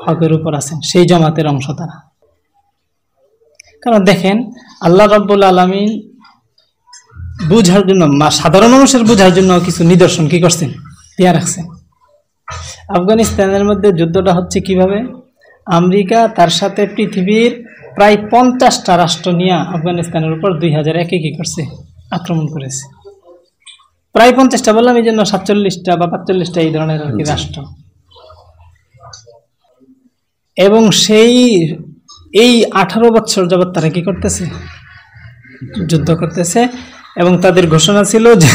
হকের উপর আছেন? সেই জমাতের অংশ তারা। কারণ দেখেন, আল্লাহ রব্বুল আলমিন বুঝার জন্য সাধারণ মানুষের বুঝার জন্য কিছু নিদর্শন কি করছেন? দিয়া রাখছেন। আফগানিস্তানের মধ্যে যুদ্ধটা হচ্ছে কীভাবে? আমেরিকা তার সাথে পৃথিবীর প্রায় পঞ্চাশটা রাষ্ট্র নিয়ে আফগানিস্তানের উপর দুই হাজার একে কি করছে আক্রমণ করেছে। প্রায় পঞ্চাশটা বললাম এই জন্য সাতচল্লিশটা বা পাঁচচল্লিশটা এই ধরনের আর কি রাষ্ট্র। এবং সেই এই আঠারো বছর যাবৎ তারা কি করতেছে? যুদ্ধ করতেছে। এবং তাদের ঘোষণা ছিল যে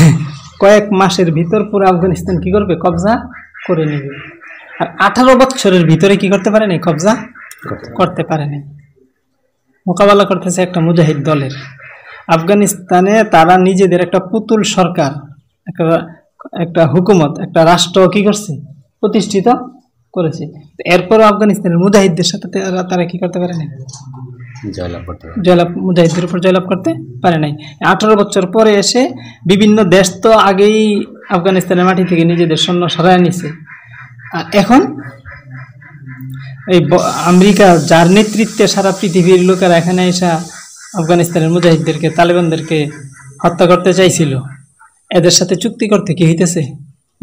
কয়েক মাসের ভিতর পুরো আফগানিস্তান কি করবে? কবজা করে নেবে। আর আঠারো বছরের ভিতরে কি করতে পারেনি? কবজা করতে পারেনি। মোকাবেলা করতেছে একটা মুজাহিদ দলের। আফগানিস্তানে তারা নিজেদের একটা পুতুল সরকার একটা একটা হুকুমত একটা রাষ্ট্র কি করছে? প্রতিষ্ঠিত করেছে। এরপরও আফগানিস্তানের মুজাহিদদের সাথে তারা তারা কি করতে পারেনি? জয়লাভ মুজাহিদদের উপর জয়লাভ করতে পারে নাই। আঠারো বছর পরে এসে বিভিন্ন দেশ তো আগেই আফগানিস্তানের মাটি থেকে নিজেদের সৈন্য সরায় নিছে। আর এখন এই আমেরিকা যার নেতৃত্বে সারা পৃথিবীর লোকেরা এখানে এসে আফগানিস্তানের মুজাহিদদেরকে তালেবানদেরকে হত্যা করতে চাইছিল। এদের সাথে চুক্তি করতে কি হইতেছে?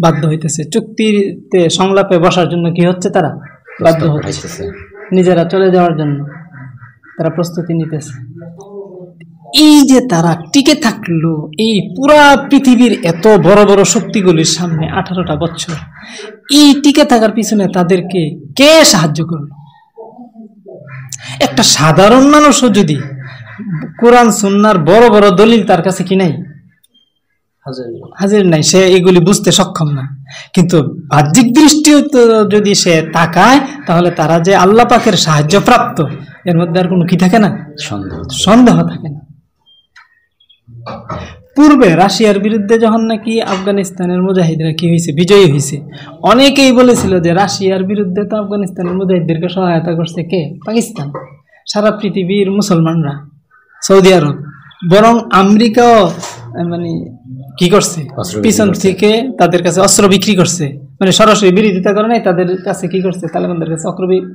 বাধ্য হইতেছে। চুক্তিতে সংলাপে বসার জন্য কি হচ্ছে তারা? বাধ্য হচ্ছে। নিজেরা চলে যাওয়ার জন্য। তারা প্রস্তুতি নিতেছে। এই যে তারা টিকে থাকল, এই পুরা পৃথিবীর এত বড় বড় শক্তিগুলির সামনে আঠারোটা বছর, এই টিকে থাকার পিছনে তাদেরকে কে সাহায্য করল? একটা সাধারণ মানুষও যদি কোরআন, সুন্নার বড় বড় দলিল তার কাছে কি নাই? হাজির নাই। সে এগুলি বুঝতে সক্ষম না। কিন্তু বাহ্যিক দৃষ্টিও তো যদি সে তাকায় তাহলে তারা যে আল্লাহ পাকের সাহায্য প্রাপ্ত এর মধ্যে আর কোনো কি থাকে না? সন্দেহ সন্দেহ থাকে না। পূর্বে রাশিয়ার বিরুদ্ধে যখন নাকি আফগানিস্তানের মুজাহিদরা কি হয়েছে বিজয়ী হয়েছে অনেকেই বলেছিল যে রাশিয়ার বিরুদ্ধে তো আফগানিস্তানের মুজাহিদদেরকে সহায়তা করছে কে? পাকিস্তান। সারা পৃথিবীর মুসলমানরা। Saudi Arab. বরং আমেরিকাও মানে কি করছে? পিছন থেকে তাদের কাছে অস্ত্র বিক্রি করছে। মানে সরাসরি বিরোধিতা করে নাই তাদের কাছে কি করছে? তালেবানদের কাছে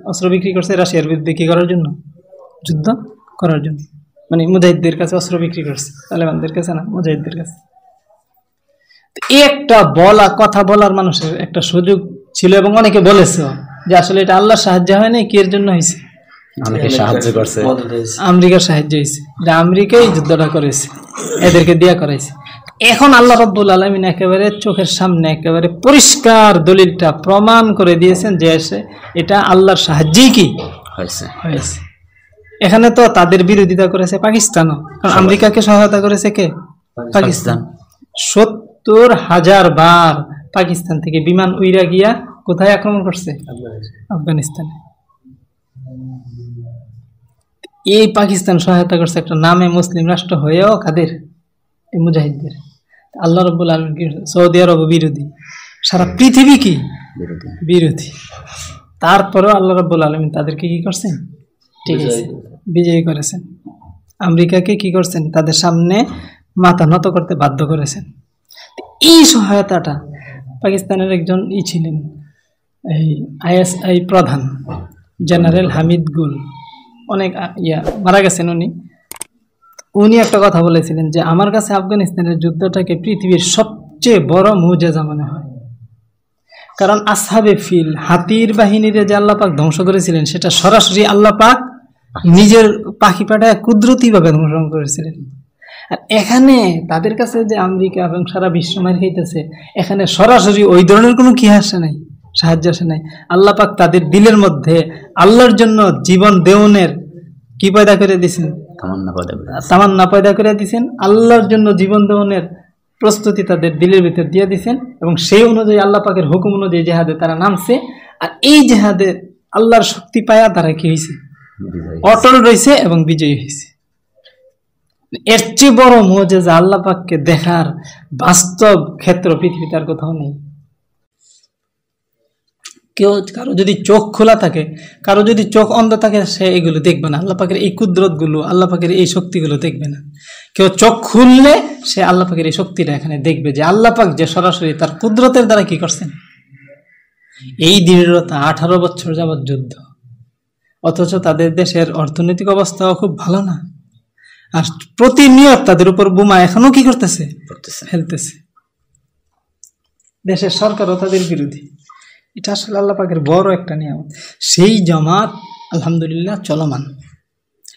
অস্ত্র বিক্রি করছে রাশিয়ার বিরুদ্ধে কি করার জন্য? যুদ্ধ করার জন্য। মানে মুজাহিদদের কাছে অস্ত্র বিক্রি করছে তালেবানদের কাছে না মুজাহিদদের কাছে। এই একটা বলা কথা বলার মানুষের একটা সুযোগ ছিল এবং অনেকে বলেছে যে আসলে এটা আল্লাহর সাহায্য হয় নাই কি এর জন্য হয়েছে? সাহায্য করছে। আমেরিকার সাহায্য হয়েছে। আমেরিকাই যুদ্ধটা করেছে এদেরকে দিয়া করাইছে। এখন আল্লাহ রব্বুল আলমিন একেবারে চোখের সামনে একেবারে পরিষ্কার দলিলটা প্রমাণ করে দিয়েছেন যে এসে এটা আল্লাহর সাহায্যেই কি? হয়েছে। হয়েছে। এখানে তো তাদের বিরোধিতা করেছে পাকিস্তানও। কারণ আমেরিকাকে সহায়তা করেছে কে? পাকিস্তান। সত্তর হাজার বার পাকিস্তান থেকে বিমান উইরা গিয়া কোথায় আক্রমণ করছে? আফগানিস্তানে। এই পাকিস্তান সহায়তা করছে একটা নামে মুসলিম রাষ্ট্র হয়েও কাদের? এই মুজাহিদদের। আল্লাহ রব্বুল আলম কি সৌদি আরব বিরোধী। সারা পৃথিবী কি? বিরোধী। তারপরেও আল্লাহ রব্বুল আলমিন তাদেরকে কি করছেন? ঠিক আছে। বিজয়ী করেছেন। আমেরিকাকে কি করছেন? তাদের সামনে মাথা নত করতে বাধ্য করেছেন। এই সহায়তাটা পাকিস্তানের একজন ই ছিলেন এই আইএসআই প্রধান জেনারেল হামিদ গুল। অনেক ইয়া মারা গেছেন উনি। উনি একটা কথা বলেছিলেন যে, আমার কাছে আফগানিস্তানের যুদ্ধটাকে পৃথিবীর সবচেয়ে বড় মুজেজা মনে হয়। কারণ আসহাবে ফিল, হাতির বাহিনীরে যে আল্লাপাক ধ্বংস করেছিলেন, সেটা সরাসরি আল্লাপাক নিজের পাখি পাঠায় কুদরতিভাবে ধ্বংস করেছিলেন। আর এখানে তাদের কাছে যে আমেরিকা এবং সারা বিশ্ব মার খাইতেছে, এখানে সরাসরি ওই ধরনের কোনো কি আসে নাই, সাহায্য আসে নাই। আল্লাপাক তাদের দিলের মধ্যে আল্লাহর জন্য জীবন দেওনের কি পয়দা করে দিয়েছেন তামান্না পয়দা করে দিছেন আল্লাহর জন্য জীবন দেওয়ানের প্রস্তুতি তাদের দিলের ভিতর দিয়ে দিছেন এবং সেই অনুযায়ী আল্লাহ পাকের হুকুম অনুযায়ী জেহাদে তারা নামছে আর এই জেহাদে আল্লাহর শক্তি পায়া তারা কি হয়েছে। অটল রয়েছে এবং বিজয়ী হয়েছে এর চেয়ে বড় মজেজা আল্লাহ পাককে দেখার বাস্তব ক্ষেত্র পৃথিবীতে আর কোথাও নেই। কেউ কারও যদি চোখ খোলা থাকে কারও যদি চোখ অন্ধ থাকে সে এগুলো দেখবে না। আল্লাহ পাকের এই কুদরতগুলো আল্লাহ পাকের এই শক্তিগুলো দেখবে না। কেউ চোখ খুললে সে আল্লাহ পাকের এই শক্তিটা এখানে দেখবে যে আল্লাহ পাক যে সরাসরি তার কুদরতের দ্বারা কি করছেন? এই দৃঢ়তা আঠারো বছর যাবৎ যুদ্ধ। অথচ তাদের দেশের অর্থনৈতিক অবস্থাও খুব ভালো না। আর প্রতিনিয়ত তাদের উপর বোমা এখনও কি করতেছে? করতেছে। ফেলতেছে। দেশের সরকারও তাদের বিরোধী। এটা আসলে আল্লাহ পাকের বড় একটা নিয়ম সেই জামাত আলহামদুলিল্লাহ চলমান।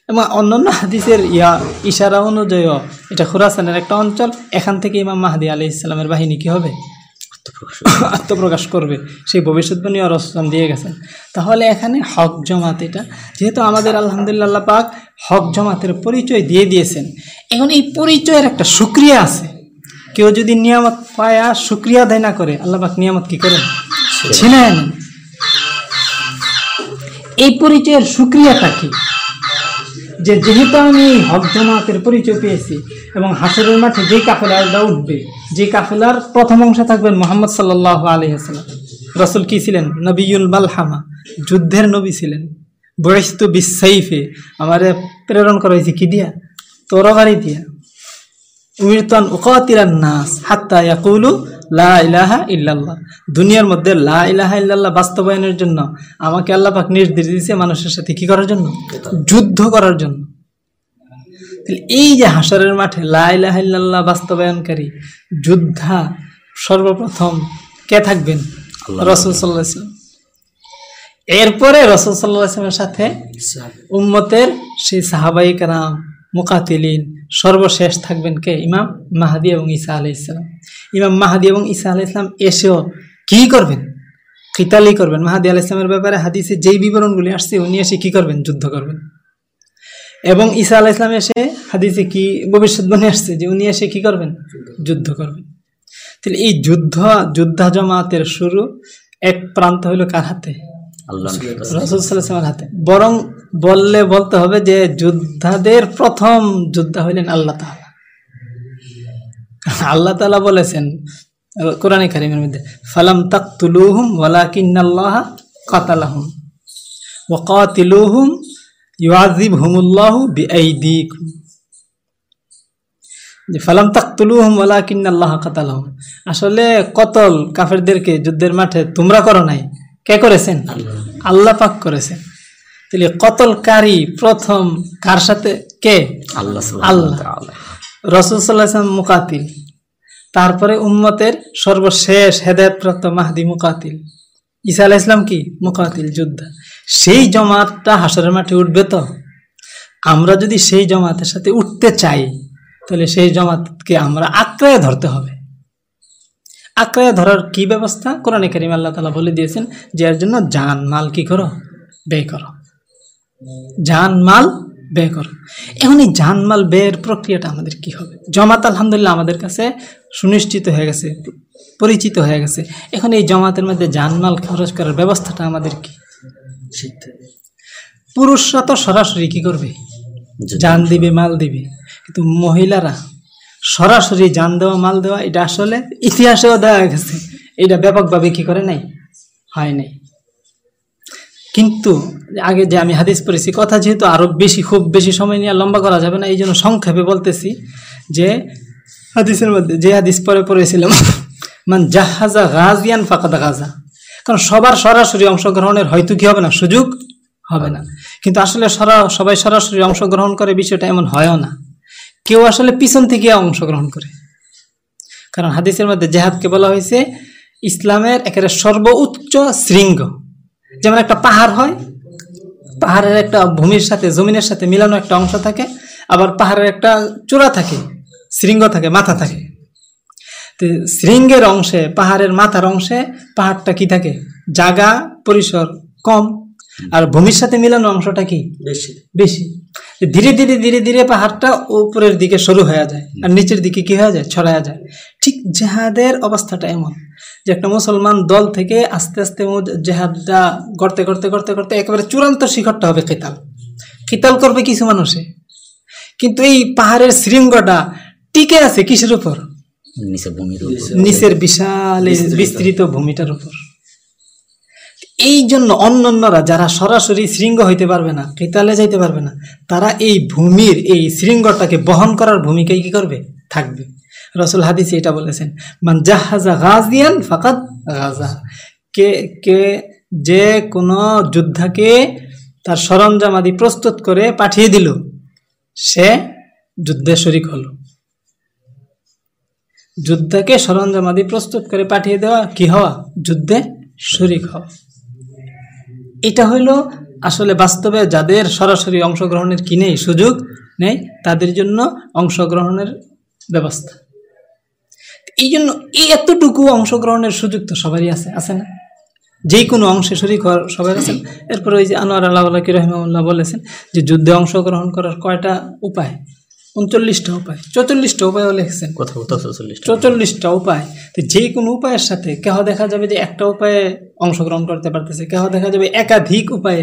এবং অন্যান্য হাদিসের ইয়া ইশারা অনুযায়ী এটা খুরাসানের একটা অঞ্চল এখান থেকে ইমাম মাহাদি আলি ইসলামের বাহিনী কি হবে? আত্মপ্রকাশ। করবে। সেই ভবিষ্যৎবাণী আর রসলাম দিয়ে গেছেন। তাহলে এখানে হক জমাত এটা যেহেতু আমাদের আলহামদুলিল্লাহ আল্লাহ পাক হক জমাতের পরিচয় দিয়ে দিয়েছেন। এখন এই পরিচয়ের একটা সুক্রিয়া আছে। কেউ যদি নিয়ামত পায়া সুক্রিয়া আদায় না করে আল্লাহ পাক নিয়ামত কী করেন? ছিলেন। এই পরিচয়ের সুক্রিয়াটা কি যে যেহেতু আমি হক জমাতের পরিচয় পেয়েছি এবং হাসরের মাঠে যে কাফেলাটা উঠবে যে কাফেলার প্রথম অংশে থাকবেন মোহাম্মদ সাল্লাহ আলহিহাস্লাম রসুল কি ছিলেন? নবীল বালহামা যুদ্ধের নবী ছিলেন। বয়স্ত বিসাইফে আমারে প্রেরণ করা হয়েছে কি দিয়া? তরবারি দিয়া। উমিরতান উকাতিরান নাস হাত্তা ইয়াকুলু লা ইলাহা ইল্লাল্লাহ। দুনিয়ার মধ্যে লা ইলাহা ইল্লাল্লাহ বাস্তবায়নের জন্য আমাকে আল্লাহ পাক নির্দেশ দিয়েছে মানুষের সাথে কি করার জন্য? যুদ্ধ করার জন্য। এই যে হাসরের মাঠে লা ইলাহা ইল্লাল্লাহ বাস্তবায়নকারী যোদ্ধা সর্বপ্রথম কে থাকবেন? রসুল সাল্লাহ এরপরে রসুল সাল্লাহ সাথে উম্মতের সেই সাহাবাই কারাম মুকাতিলিন সর্বশেষ থাকবেন কে? ইমাম মাহাদি এবং ঈসা আলাই ইসলাম ইমাম মাহাদি এবং ঈসা আলাই ইসলাম এসেও কী করবেন? কিতালি করবেন। মাহাদি আলাহ ইসলামের ব্যাপারে হাদিসে যেই বিবরণগুলি আসছে উনি এসে কী করবেন? যুদ্ধ করবেন। এবং ঈসা আলাহ ইসলাম এসে হাদিসে কি ভবিষ্যৎবাণী আসছে যে উনি এসে কি করবেন? যুদ্ধ করবেন। তাহলে এই যুদ্ধ যোদ্ধা জমাতের শুরু এক প্রান্ত হইল কার হাতে? রসুল সাল্লামের হাতে। বরং বললে বলতে হবে যে যোদ্ধাদের প্রথম যোদ্ধা হইলেন আল্লাহ তাআলা। আল্লাহ তাআলা বলেছেন কোরআনে কারিমের মধ্যে ফালাম তাকতুলুহুম ওয়ালাকিন্নাল্লাহ কাতালাহুম ওয়া কাতিলুহুম ইউআযিবহুমুল্লাহু বিআইদিকুম। যে ফালাম তাকতুলুহুম ওয়ালাকিন্নাল্লাহ কাতালাহুম। আসলে কতল কাফেরদেরকে যুদ্ধের মাঠে তোমরা করো নাই? কে করেছেন? আল্লাহ পাক করেছেন। তাহলে কতলকারী প্রথম কার সাথে? কে? আল্লাহ আল্লাহ। তাআলা। রসুল সাল্লাহাম মুকাতিল। তারপরে উম্মতের সর্বশেষ হেদায়তপ্রাপ্ত মাহদি মুকাতিল। ঈসা আলাহ ইসলাম কি? মুকাতিল যোদ্ধা। সেই জমাতটা হাসরের মাঠে উঠবে তো? আমরা যদি সেই জমাতের সাথে উঠতে চাই তাহলে সেই জমাতকে আমরা আঁকড়ে ধরতে হবে। আঁকড়ে ধরার কি ব্যবস্থা? কোরআন করিম আল্লাহ তালা বলে দিয়েছেন যে এর জন্য জান মাল কি করো? ব্যয় করো। জান মাল ব্যয় করো। এখন এই জানমাল ব্যয়ের প্রক্রিয়াটা আমাদের কি হবে? জমাত আলহামদুলিল্লাহ আমাদের কাছে সুনিশ্চিত হয়ে গেছে পরিচিত হয়ে গেছে। এখন এই জমাতের মধ্যে জানমাল খরচ করার ব্যবস্থাটা আমাদের কি? পুরুষরা তো সরাসরি কি করবে? জান দিবে মাল দিবে। কিন্তু মহিলারা সরাসরি যান দেওয়া মাল দেওয়া এটা আসলে ইতিহাসেও দেওয়া গেছে। এটা ব্যাপকভাবে কি করে নাই? হয় নাই। কিন্তু আগে যে আমি হাদিস পড়েছি, কথা যেহেতু আরও বেশি, খুব বেশি সময় নিয়ে লম্বা করা যাবে না এই জন্য সংক্ষেপে বলতেছি যে হাদিসের মধ্যে যে হাদিস পরে পড়েছিলাম, মান জাহাজা গাজিয়ান ফাকাদা গাজা। কারণ সবার সরাসরি অংশগ্রহণের হয়তো কি হবে না, সুযোগ হবে না। কিন্তু আসলে সরা, সবাই সরাসরি অংশগ্রহণ করে, বিষয়টা এমন হয়ও না। কেউ আসলে পিছন থেকে অংশগ্রহণ করে। কারণ হাদিসের মধ্যে জেহাদকে বলা হয়েছে, ইসলামের একেবারে সর্বোচ্চ শৃঙ্গ। যেমন একটা পাহাড় হয়, পাহাড়ের একটা ভূমির সাথে, জমিনের সাথে মিলানো একটা অংশ থাকে, আবার পাহাড়ের একটা চূড়া থাকে, শৃঙ্গ থাকে, মাথা থাকে। তো শৃঙ্গের অংশে, পাহাড়ের মাথার অংশে পাহাড়টা কি থাকে? জাগা পরিসর কম। আর ভূমির সাথে মিলানো অংশটা কি? বেশি। বেশি। ধীরে ধীরে ধীরে ধীরে পাহাড়টা উপরের দিকে সরু হয়ে যায় আর নিচের দিকে কি হয়ে যায়? ছড়ায়া যায়। ঠিক জেহাদের অবস্থাটা এমন যে একটা মুসলমান দল থেকে আস্তে আস্তে জেহাদটা করতে করতে করতে করতে একেবারে চূড়ান্ত শিখরটা হবে কিতাল। কিতাল করবে কিছু মানুষে। কিন্তু এই পাহাড়ের শৃঙ্গটা টিকে আছে কিসের উপর। নিচের বিশাল এই বিস্তৃত ভূমিটার উপর। এই জন্য অন্যান্যরা যারা সরাসরি শৃঙ্গ হইতে পারবে না, কেতালে যাইতে পারবে না, তারা এই ভূমির, এই শৃঙ্গটাকে বহন করার ভূমিকায় কি করবে? থাকবে। রসুল হাদিসে এটা বলেছেন, মান জাহাজা গাজিয়ান ফাকাদ গাজা। কে কে যে কোনো যোদ্ধাকে তার সরঞ্জাম আদি প্রস্তুত করে পাঠিয়ে দিল, সে যুদ্ধে শরিক হলো। যুদ্ধকে সরঞ্জাম আদি প্রস্তুত করে পাঠিয়ে দেওয়া কি হওয়া? যুদ্ধে শরিক হওয়া। এটা হইল আসলে বাস্তবে যাদের সরাসরি অংশগ্রহণের কি নেই সুযোগ নেই, তাদের জন্য অংশগ্রহণের ব্যবস্থা। এই জন্য এই এতটুকু অংশগ্রহণের সুযোগ তো সবারই আছে আছে না? যে কোনো অংশে শরিক সবাই আছেন এরপর ওই যে আনোয়ার আল্লাহ কি রহমাউল্লাহ বলেছেন যে যুদ্ধে অংশগ্রহণ করার কয়টা উপায়? উনচল্লিশটা উপায় চৌচল্লিশটা উপায়ও লিখেছেন। কোথাও কোথাও চল্লিশ চৌচল্লিশটা উপায়। তো যে কোনো উপায়ের সাথে কেহ দেখা যাবে যে একটা উপায়ে অংশগ্রহণ করতে পারতেছে কেহ দেখা যাবে একাধিক উপায়ে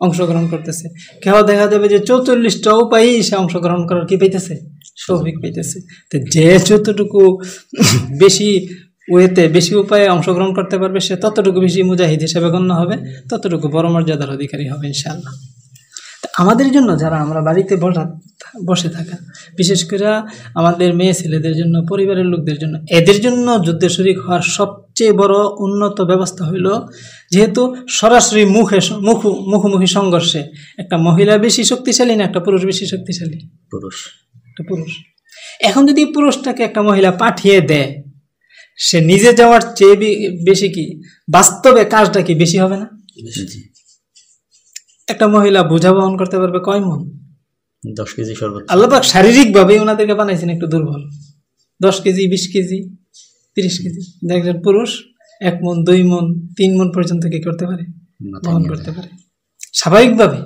অংশগ্রহণ করতেছে কেহ দেখা যাবে যে চৌচল্লিশটা উপায়েই সে অংশগ্রহণ করার কি পাইতেছে? সৌভিক পাইতেছে। তো যে যতটুকু বেশি ওয়েতে বেশি উপায়ে অংশগ্রহণ করতে পারবে সে ততটুকু বেশি মুজাহিদ হিসেবে গণ্য হবে ততটুকু বড় মর্যাদার অধিকারী হবে ইনশাআল্লাহ। আমাদের জন্য যারা আমরা বাড়িতে বসা বসে থাকা বিশেষ করে আমাদের মেয়ে ছেলেদের জন্য পরিবারের লোকদের জন্য এদের জন্য যুদ্ধে শরিক হওয়ার সবচেয়ে বড় উন্নত ব্যবস্থা হইল যেহেতু সরাসরি মুখে মুখ মুখোমুখি সংঘর্ষে একটা মহিলা বেশি শক্তিশালী না একটা পুরুষ বেশি শক্তিশালী? পুরুষ। একটা পুরুষ। এখন যদি পুরুষটাকে একটা মহিলা পাঠিয়ে দেয় সে নিজে যাওয়ার চেয়ে বেশি কি বাস্তবে কাজটা কি বেশি হবে না? একটা মহিলা বোঝা বহন করতে পারবে কয় মন? দশ কেজি সর্বোচ্চ। আল্লাপাক শারীরিকভাবে ওনাদেরকে বানাইছেন একটু দুর্বল। দশ কেজি বিশ কেজি তিরিশ কেজি। একজন পুরুষ এক মন দুই মন তিন মন পর্যন্ত কি করতে পারে? বহন করতে পারে। স্বাভাবিকভাবে।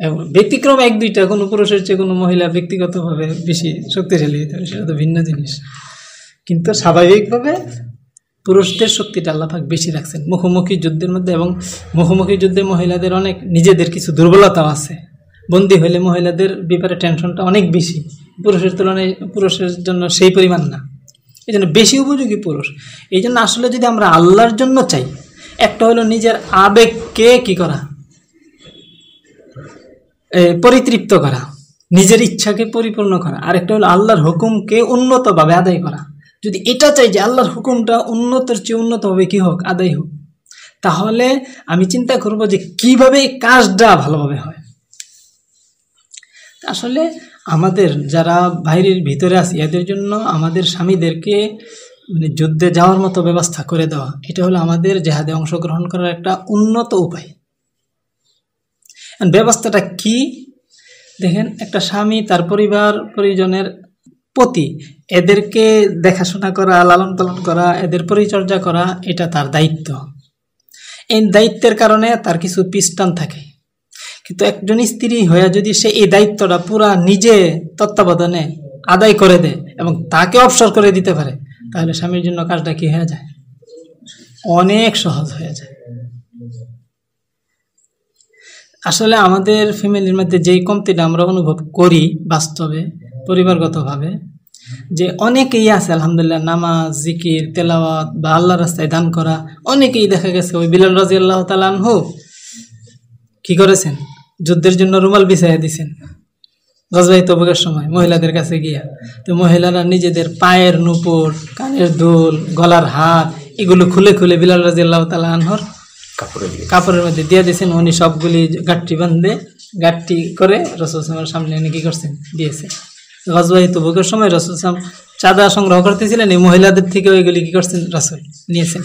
এবং ব্যতিক্রম এক দুইটা কোনো পুরুষের চেয়ে কোনো মহিলা ব্যক্তিগতভাবে বেশি শক্তিশালী হতে পারে সেটা তো ভিন্ন জিনিস। কিন্তু স্বাভাবিকভাবে পুরুষদের শক্তিটা আল্লাপাক বেশি রাখছেন। মুখোমুখি যুদ্ধের মধ্যে এবং মুখোমুখি যুদ্ধে মহিলাদের অনেক নিজেদের কিছু দুর্বলতাও আছে। বন্দী হলে মহিলাদের ব্যাপারে টেনশনটা অনেক বেশি। পুরুষের তুলনায় পুরুষের জন্য সেই পরিমাণ না। এই জন্য বেশি উপযোগী পুরুষ। এই জন্য আসলে যদি আমরা আল্লাহর জন্য চাই, একটা হলো নিজের আবেগকে কি করা? পরিতৃপ্ত করা। নিজের ইচ্ছাকে পরিপূর্ণ করা। আরেকটা হলো আল্লাহর হুকুমকে উন্নতভাবে আদায় করা। যদি এটা চাই যে আল্লাহর হুকুমটা উন্নতের চেয়ে উন্নতভাবে কী হোক? আদায় হোক। তাহলে আমি চিন্তা করব যে কীভাবে কাজটা ভালোভাবে হয়। আসলে আমাদের যারা বাইরের ভিতরে আছি, এদের জন্য আমাদের স্বামীদেরকে মানে যুদ্ধে যাওয়ার মতো ব্যবস্থা করে দেওয়া, এটা হলো আমাদের জেহাদে অংশগ্রহণ করার একটা উন্নত উপায়। ব্যবস্থাটা কি? দেখেন, একটা স্বামী তার পরিবার, পরিজনের প্রতি এদেরকে দেখাশোনা করা, লালন পালন করা, এদের পরিচর্যা করা, এটা তার দায়িত্ব। এই দায়িত্বের কারণে তার কিছু পিস্টান থাকে। কিন্তু একজন স্ত্রী হয়ে যদি সে এই দায়িত্বটা পুরা নিজে তত্ত্বাবধানে আদায় করে দেয় এবং তাকে অবসর করে দিতে পারে, তাহলে স্বামীর জন্য কাজটা কি হয়ে যায়? অনেক সহজ হয়ে যায়। আসলে আমাদের ফ্যামিলির মধ্যে যেই কমতিটা আমরা অনুভব করি বাস্তবে পরিবারগতভাবে যে অনেকেই আছে আলহামদুলিল্লাহ নামাজ জিকির তেলাওয়াত বা আল্লাহ রাস্তায় দান করা অনেকেই দেখা গেছে ওই বিলাল রাজি আল্লাহ তালানহু কি করেছেন? যুদ্ধের জন্য রুমাল বিছাইয়া দিছেন। গজবাই তবকের সময় মহিলাদের কাছে গিয়া। তো মহিলারা নিজেদের পায়ের নুপুর কানের দুল গলার হাত এগুলো খুলে খুলে বিলাল রাজি আল্লাহ তালা আনহর কাপড়ের মধ্যে দিয়ে দিয়েছেন। উনি সবগুলি গাঠটি বান্ধে গাঠটি করে রসুল সামনে উনি কি করছেন? দিয়েছেন। গজবাহি তবুকের সময় রসুল সালাম চাঁদা সংগ্রহ করতেছিলেন, এই মহিলাদের থেকে ওইগুলি কী করছেন? রসুল নিয়েছেন।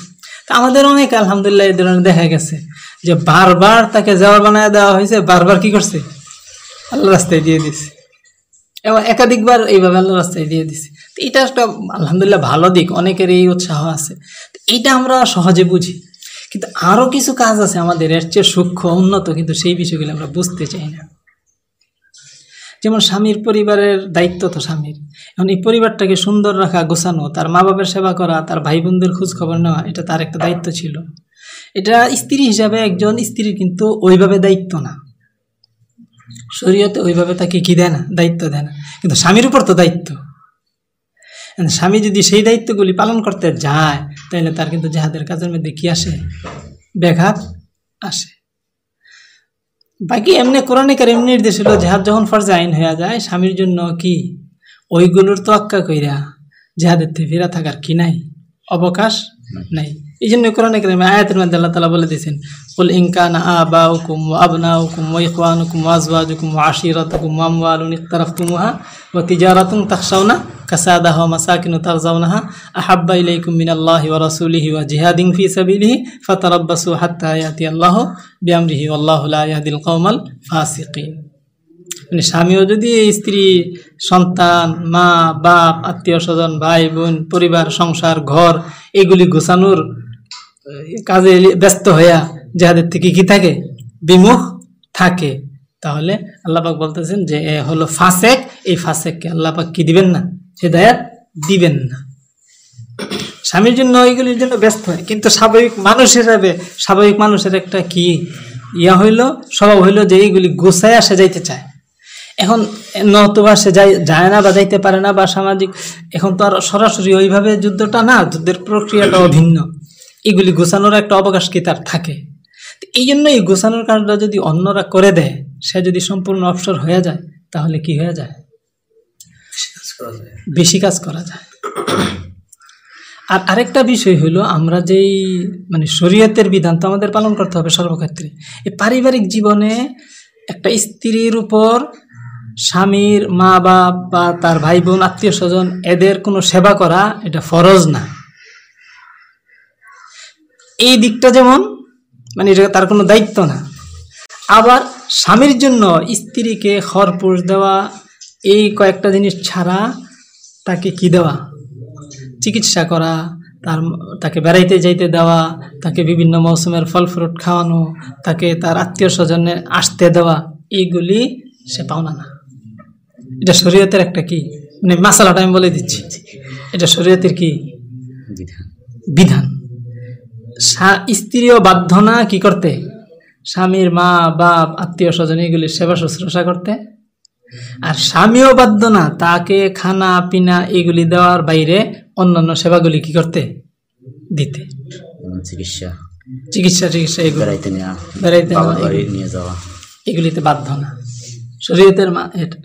তা আমাদের অনেক, আলহামদুলিল্লাহ, এই ধরনের দেখা গেছে যে বারবার তাকে জবাব বানায় দেওয়া হয়েছে, বারবার কি করছে? আল্লাহ রাস্তায় দিয়ে দিছে এবং একাধিকবার এইভাবে আল্লাহ রাস্তায় দিয়ে দিছে তো এটা একটা, আলহামদুলিল্লাহ, ভালো দিক। অনেকের এই উৎসাহ আছে। এইটা আমরা সহজে বুঝি। কিন্তু আরও কিছু কাজ আছে আমাদের, এর চেয়ে সূক্ষ্ম, উন্নত, কিন্তু সেই বিষয়গুলো আমরা বুঝতে চাই না। যেমন স্বামীর পরিবারের দায়িত্ব তো স্বামীর। এখন এই পরিবারটাকে সুন্দর রাখা, গোছানো, তার মা বাবার সেবা করা, তার ভাই বোনদের খোঁজ খবর নেওয়া, এটা তার একটা দায়িত্ব ছিল। এটা স্ত্রী হিসাবে একজন স্ত্রীর কিন্তু ওইভাবে দায়িত্ব না। শরীয়তে ওইভাবে তাকে কি দেয় না? দায়িত্ব দেয় না। কিন্তু স্বামীর উপর তো দায়িত্ব। স্বামী যদি সেই দায়িত্বগুলি পালন করতে যায় তাহলে তার কিন্তু জাহাদের কাজের মধ্যে কি আসে? ব্যাঘাত আসে। বাকি এমনি কোরআনিকার এমনি নির্দেশ হলো জেহাদ যখন ফরজে আইন হয়ে যায় স্বামীর জন্য কি? ওইগুলোর তো আক্কা কইরা জেহাদের থেকে ফেরা থাকার কি নাই? অবকাশ নাই। এই জন্য কোরআন কারিমে আয়াতের মধ্যে আল্লাহ তালা বলে দিয়েছেন, কুল ইনকান আবা হুকুম আবনা হুকুম ওয়াইখান হুকুম ওয়াজওয়াজ হুকুম আশিরত হুকুম ওয়ামওয়ালুন ইখতারাফতুমুহা ওয়া তিজারাতুন তাখশাউনা কাসাদাহা মাসাকিনু তারজাউনাহা আহাব্বা ইলাইকুম মিনাল্লাহি ওয়া রাসূলিহি ওয়া জিহাদিন ফি সাবিলিহি ফাতারাব্বাসু হাত্তা ইয়াতি আল্লাহ বিআমরিহি ওয়াল্লাহু লা ইয়াহদিল কওমাল ফাসিকিন. মানে স্বামীও যদি স্ত্রী, সন্তান, মা, বাপ, আত্মীয় স্বজন, ভাই, বোন, পরিবার, সংসার, ঘর, এগুলি গোছানোর কাজে ব্যস্ত হইয়া যাদের থেকে কি থাকে? বিমুখ থাকে। তাহলে আল্লাপাক বলতেছেন যে, এ হলো ফাসেক। এই ফাসেককে আল্লাপাক কি দিবেন না? হেদায়াত দিবেন না। স্বামীর জন্য ওইগুলির জন্য ব্যস্ত হয়। কিন্তু স্বাভাবিক মানুষ হিসাবে, স্বাভাবিক মানুষের একটা কি? ইয়া হইল, স্বভাব হইল যে এইগুলি গোছায় আসে যাইতে চায়। এখন নতুবা সে যাই, যায় না বা যাইতে পারে না বা সামাজিক, এখন তো আর সরাসরি ওইভাবে যুদ্ধটা না, যুদ্ধের প্রক্রিয়াটাও ভিন্ন। এগুলি গোছানোর একটা অবকাশ কি তার থাকে? এই জন্য এই গোছানোর কাজটা যদি অন্যরা করে দেয় সে যদি সম্পূর্ণ অবসর হয়ে যায় তাহলে কি হয়ে যায়? বেশি কাজ করা যায়। আর আরেকটা বিষয় হলো আমরা যেই মানে শরীয়তের বিধান তো আমাদের পালন করতে হবে সর্বক্ষেত্রে। এই পারিবারিক জীবনে একটা স্ত্রীর উপর স্বামীর মা বাপ বা তার ভাই বোন আত্মীয় স্বজন এদের কোনো সেবা করা এটা ফরজ না। এই দিকটা যেমন মানে এটা তার কোনো দায়িত্ব না। আবার স্বামীর জন্য স্ত্রীকে খরপোষ দেওয়া এই কয়েকটা জিনিস ছাড়া তাকে কি দেওয়া? চিকিৎসা করা তার তাকে বেড়াইতে যাইতে দেওয়া তাকে বিভিন্ন মৌসুমের ফল ফ্রুট খাওয়ানো তাকে তার আত্মীয় স্বজনে আসতে দেওয়া এইগুলি সে পাওনা না। এটা শরীয়তের একটা কি? মানে মাসালাটা আমি বলে দিচ্ছি। এটা শরীয়তের কি? বিধান। বিধান। স্ত্রীও বাধ্য না কি করতে? স্বামীর মা বাপ আত্মীয় স্বজন এগুলি সেবা শুশ্রূষা করতে। আর স্বামীও বাধ্য না তাকে খানা পিনা এগুলি দেওয়ার বাইরে অন্যান্য সেবাগুলি কি করতে? দিতে। চিকিৎসা। চিকিৎসা চিকিৎসা এগুলো। বেড়াইতে নেওয়া বেড়াইতে নেওয়া, নিয়ে যাওয়া। এগুলিতে বাধ্য না শরীয়তের মা এটা।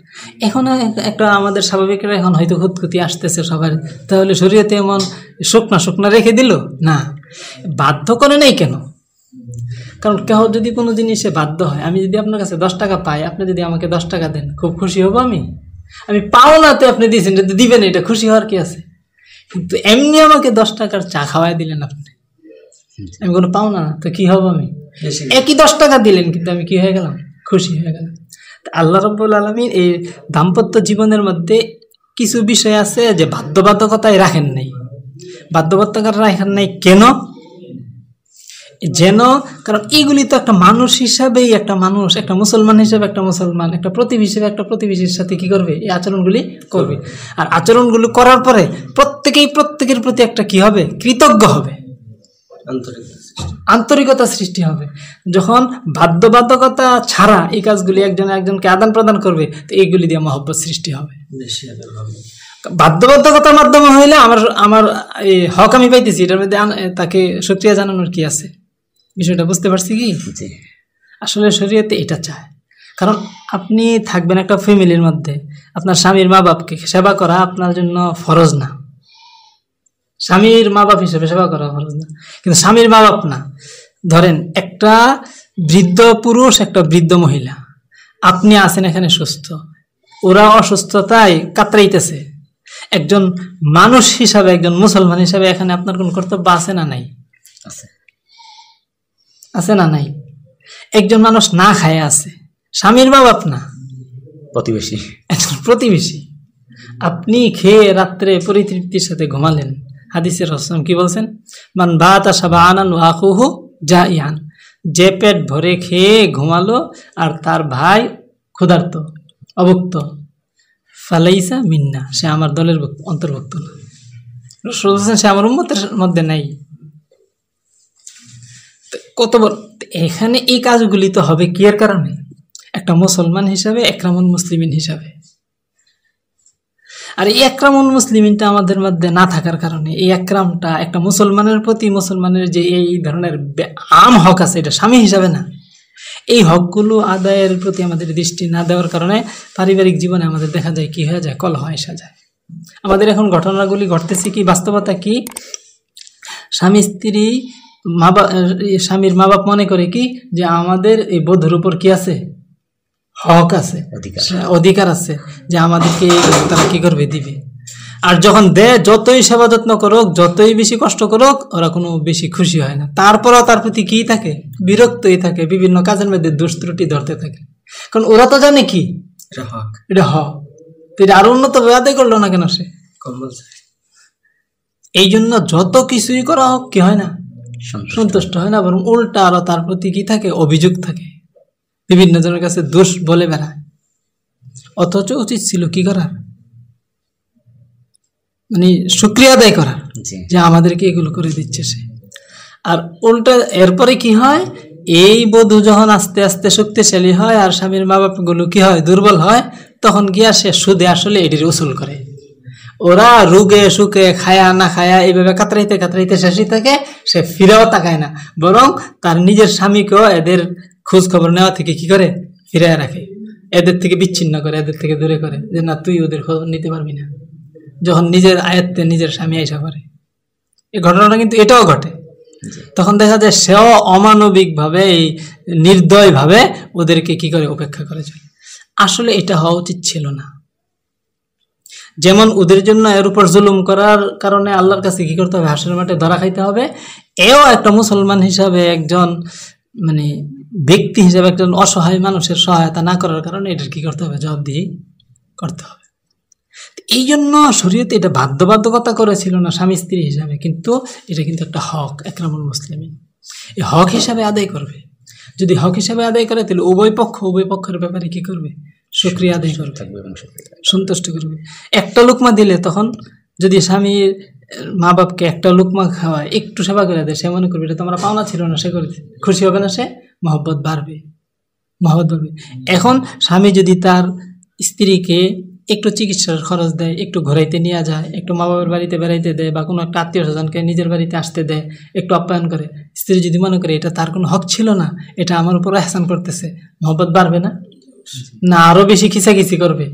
এখন একটা আমাদের স্বাভাবিকরা এখন হয়তো খুঁতখুতি আসতেছে সবার। তাহলে শরীয়তে এমন শুকনা শুকনা রেখে দিল? না। বাধ্য করে নাই কেন? কারণ কেহ যদি কোনো জিনিসে বাধ্য হয় আমি যদি আপনার কাছে দশ টাকা পাই আপনি যদি আমাকে দশ টাকা দেন খুব খুশি হব আমি। আমি পাও না তো আপনি দিয়েছেন যদি দিবেন এটা খুশি হওয়ার কি আছে? কিন্তু এমনি আমাকে দশ টাকার চা খাওয়াই দিলেন আপনি। আমি কোনো পাও না তো কি হব আমি? একই দশ টাকা দিলেন কিন্তু আমি কি হয়ে গেলাম? খুশি হয়ে গেলাম। আল্লাহ রব্বুল আলমীর এই দাম্পত্য জীবনের মধ্যে কিছু বিষয় আছে যে বাধ্যবাধকতায় রাখেন নাই। বাধ্যবাধকতা রাখেন নাই কেন? যেন, কারণ এইগুলি তো একটা মানুষ হিসাবেই একটা মানুষ, একটা মুসলমান হিসাবে একটা মুসলমান, একটা প্রতিবেশী হিসেবে একটা প্রতিবেশীর সাথে কি করবে? এই আচরণগুলি করবে। আর আচরণগুলো করার পরে প্রত্যেকেই প্রত্যেকের প্রতি একটা কি হবে? কৃতজ্ঞ হবে। আন্তরিকতা সৃষ্টি। হবে। যখন বাধ্যবাধকতা ছাড়া এই কাজগুলি একজন একজনকে আদান প্রদান করবে তো এইগুলি দিয়ে মহব্বত সৃষ্টি হবে। বাধ্যবাধকতার মাধ্যমে হইলে আমার আমার এই হক আমি পাইতেছি এটার মধ্যে তাকে সক্রিয়া জানানোর কি আছে? বিষয়টা বুঝতে পারছি কি? আসলে শরীয়তে এটা চায়। কারণ আপনি থাকবেন একটা ফ্যামিলির মধ্যে। আপনার স্বামীর মা বাপকে সেবা করা আপনার জন্য ফরজ না। স্বামীর মা বাপ হিসেবে সেবা করা ফরজ না। কিন্তু স্বামীর মা বাপ না। ধরেন একটা বৃদ্ধ পুরুষ একটা বৃদ্ধ মহিলা। আপনি আছেন এখানে সুস্থ। ওরা অসুস্থতায় কাতরাইতেছে। একজন মানুষ হিসাবে একজন মুসলমান হিসাবে এখানে আপনার কোন কর্তব্য আছে না নাই? আছে। না নাই? একজন মানুষ না খায় আছে। স্বামীর মা বাপ না। প্রতিবেশী। একজন প্রতিবেশী। আপনি খেয়ে রাত্রে পরিতৃপ্তির সাথে ঘুমালেন। হাদিসের রসম কি বলছেন? মান বাত আসাবা আনান ওয়াকুহু যা ইয়ান যে পেট ভরে খেয়ে ঘুমালো আর তার ভাই ক্ষুধার্ত, অভুক্ত। ফালাইসা মিন্না, সে আমার দলের অন্তর্ভুক্ত না। হোসেন সে আমার উম্মতের মধ্যে নাই। কত বড় এখানে এই কাজগুলি তো হবে কি কারণে? একটা মুসলমান হিসাবে একরামুল মুসলিমিন হিসাবে। আর এই একরামুল মুসলিমিনটা আমাদের মধ্যে না থাকার কারণে এই একরামটা একটা মুসলমানের প্রতি মুসলমানের যে এই ধরনের আম হক আছে, এটা স্বামী হিসাবে না। এই হকগুলো আদায়ের প্রতি আমাদের দৃষ্টি না দেওয়ার কারণে পারিবারিক জীবনে আমাদের দেখা যায় কি হয়ে যায়, কলহ এসে যায়। আমাদের এখন ঘটনাগুলি ঘটতেছে কি, বাস্তবতা কি? স্বামী স্ত্রী মা স্বামীর মা বাপ মনে করে কি, যে আমাদের এই বধুর উপর কি আছে? হক আছে অধিকার। আছে যে আমাদেরকে তারা কি করবে দিবে। আর যখন দেয় যতই সেবা যত্ন করুক যতই বেশি কষ্ট করুক ওরা কোনো বেশি খুশি হয় না। তারপরেও তার প্রতি কি থাকে? বিরক্তই থাকে বিভিন্ন কাজের মধ্যে দুষ্ত্রুটি ধরতে থাকে। কারণ ওরা তো জানে কি? হক। এটা হ তো এটা আরও উন্নত আদায় করল না কেন সে? এই জন্য যত কিছুই করা হোক কি হয় না? সন্তুষ্ট। সন্তুষ্ট হয় না বরং উল্টা আরও তার প্রতি কি থাকে? অভিযোগ থাকে। বিভিন্ন জনের কাছে দোষ বলে বেড়ায়। অথচ উচিত ছিল কি করার? মানে শুক্রিয়া আদায় করার যে আমাদেরকে এগুলো করে দিচ্ছে সে। আর উল্টা এরপরে কি হয়? এই বধূ যখন আস্তে আস্তে শক্তিশালী হয় আর স্বামীর মা বাপগুলো কি হয়? দুর্বল হয় তখন গিয়া সে সুদে আসলে এটির উসুল করে। ওরা রুগে সুখে খায়া না খায়া এইভাবে কাতরাইতে কাতরাইতে শেষই থাকে সে ফিরেও তাকায় না। বরং তার নিজের স্বামীকেও এদের খোঁজ খবর নেওয়া থেকে কি করে? ফিরে রাখে। এদের থেকে বিচ্ছিন্ন করে, এদের থেকে দূরে করে যে, না, তুই ওদের খবর নিতে পারবি না। যখন নিজের আয়ত্তে নিজের স্বামী আইসা করে এই ঘটনাটা কিন্তু এটাও ঘটে। তখন দেখা যায় সেও অমানবিকভাবে এই নির্দয়ভাবে ওদেরকে কি করে? উপেক্ষা করে চলে। আসলে এটা হওয়া উচিত ছিল না। যেমন ওদের জন্য এর উপর জুলুম করার কারণে আল্লাহর কাছে কি করতে হবে? হাসের মাঠে ধরা খাইতে হবে। এও একটা মুসলমান হিসাবে একজন মানে ব্যক্তি হিসাবে একজন অসহায় মানুষের সহায়তা না করার কারণে এটার কি করতে হবে? জবাবদিহি করতে হবে। এই জন্য শরীয়তে এটা বাধ্যবাধকতা করেছিল না স্বামী স্ত্রী হিসাবে কিন্তু এটা কিন্তু একটা হক একরামুল মুসলিমিন। এই হক হিসাবে আদায় করবে। যদি হক হিসাবে আদায় করে তাহলে উভয় পক্ষ উভয় পক্ষের ব্যাপারে কি করবে? সুক্রিয়া আদায় করবে। সন্তুষ্ট করবে। একটা লুকমা দিলে তখন যদি স্বামীর মা বাপকে একটা লুকমা খাওয়ায়, একটু সেবা করে দেয়, সে মনে করবে এটা তোমরা পাওনা ছিল না, সে করে খুশি হবে না সে? মহব্বত বাড়বে। মহব্বত বাড়বে। এখন স্বামী যদি তার স্ত্রীকে একটু চিকিৎসার খরচ দেয়, একটু ঘোরাইতে নিয়ে যায়, একটু মা বাবার বাড়িতে বেড়াইতে দেয়, বা কোনো একটা আত্মীয় স্বজনকে নিজের বাড়িতে আসতে দেয়, একটু আপ্যায়ন করে, স্ত্রী যদি মনে করে এটা তার কোনো হক ছিল না, এটা আমার উপর এহসান করতেছে, মহব্বত বাড়বে না? না আরও বেশি খিচাখিচি করবে।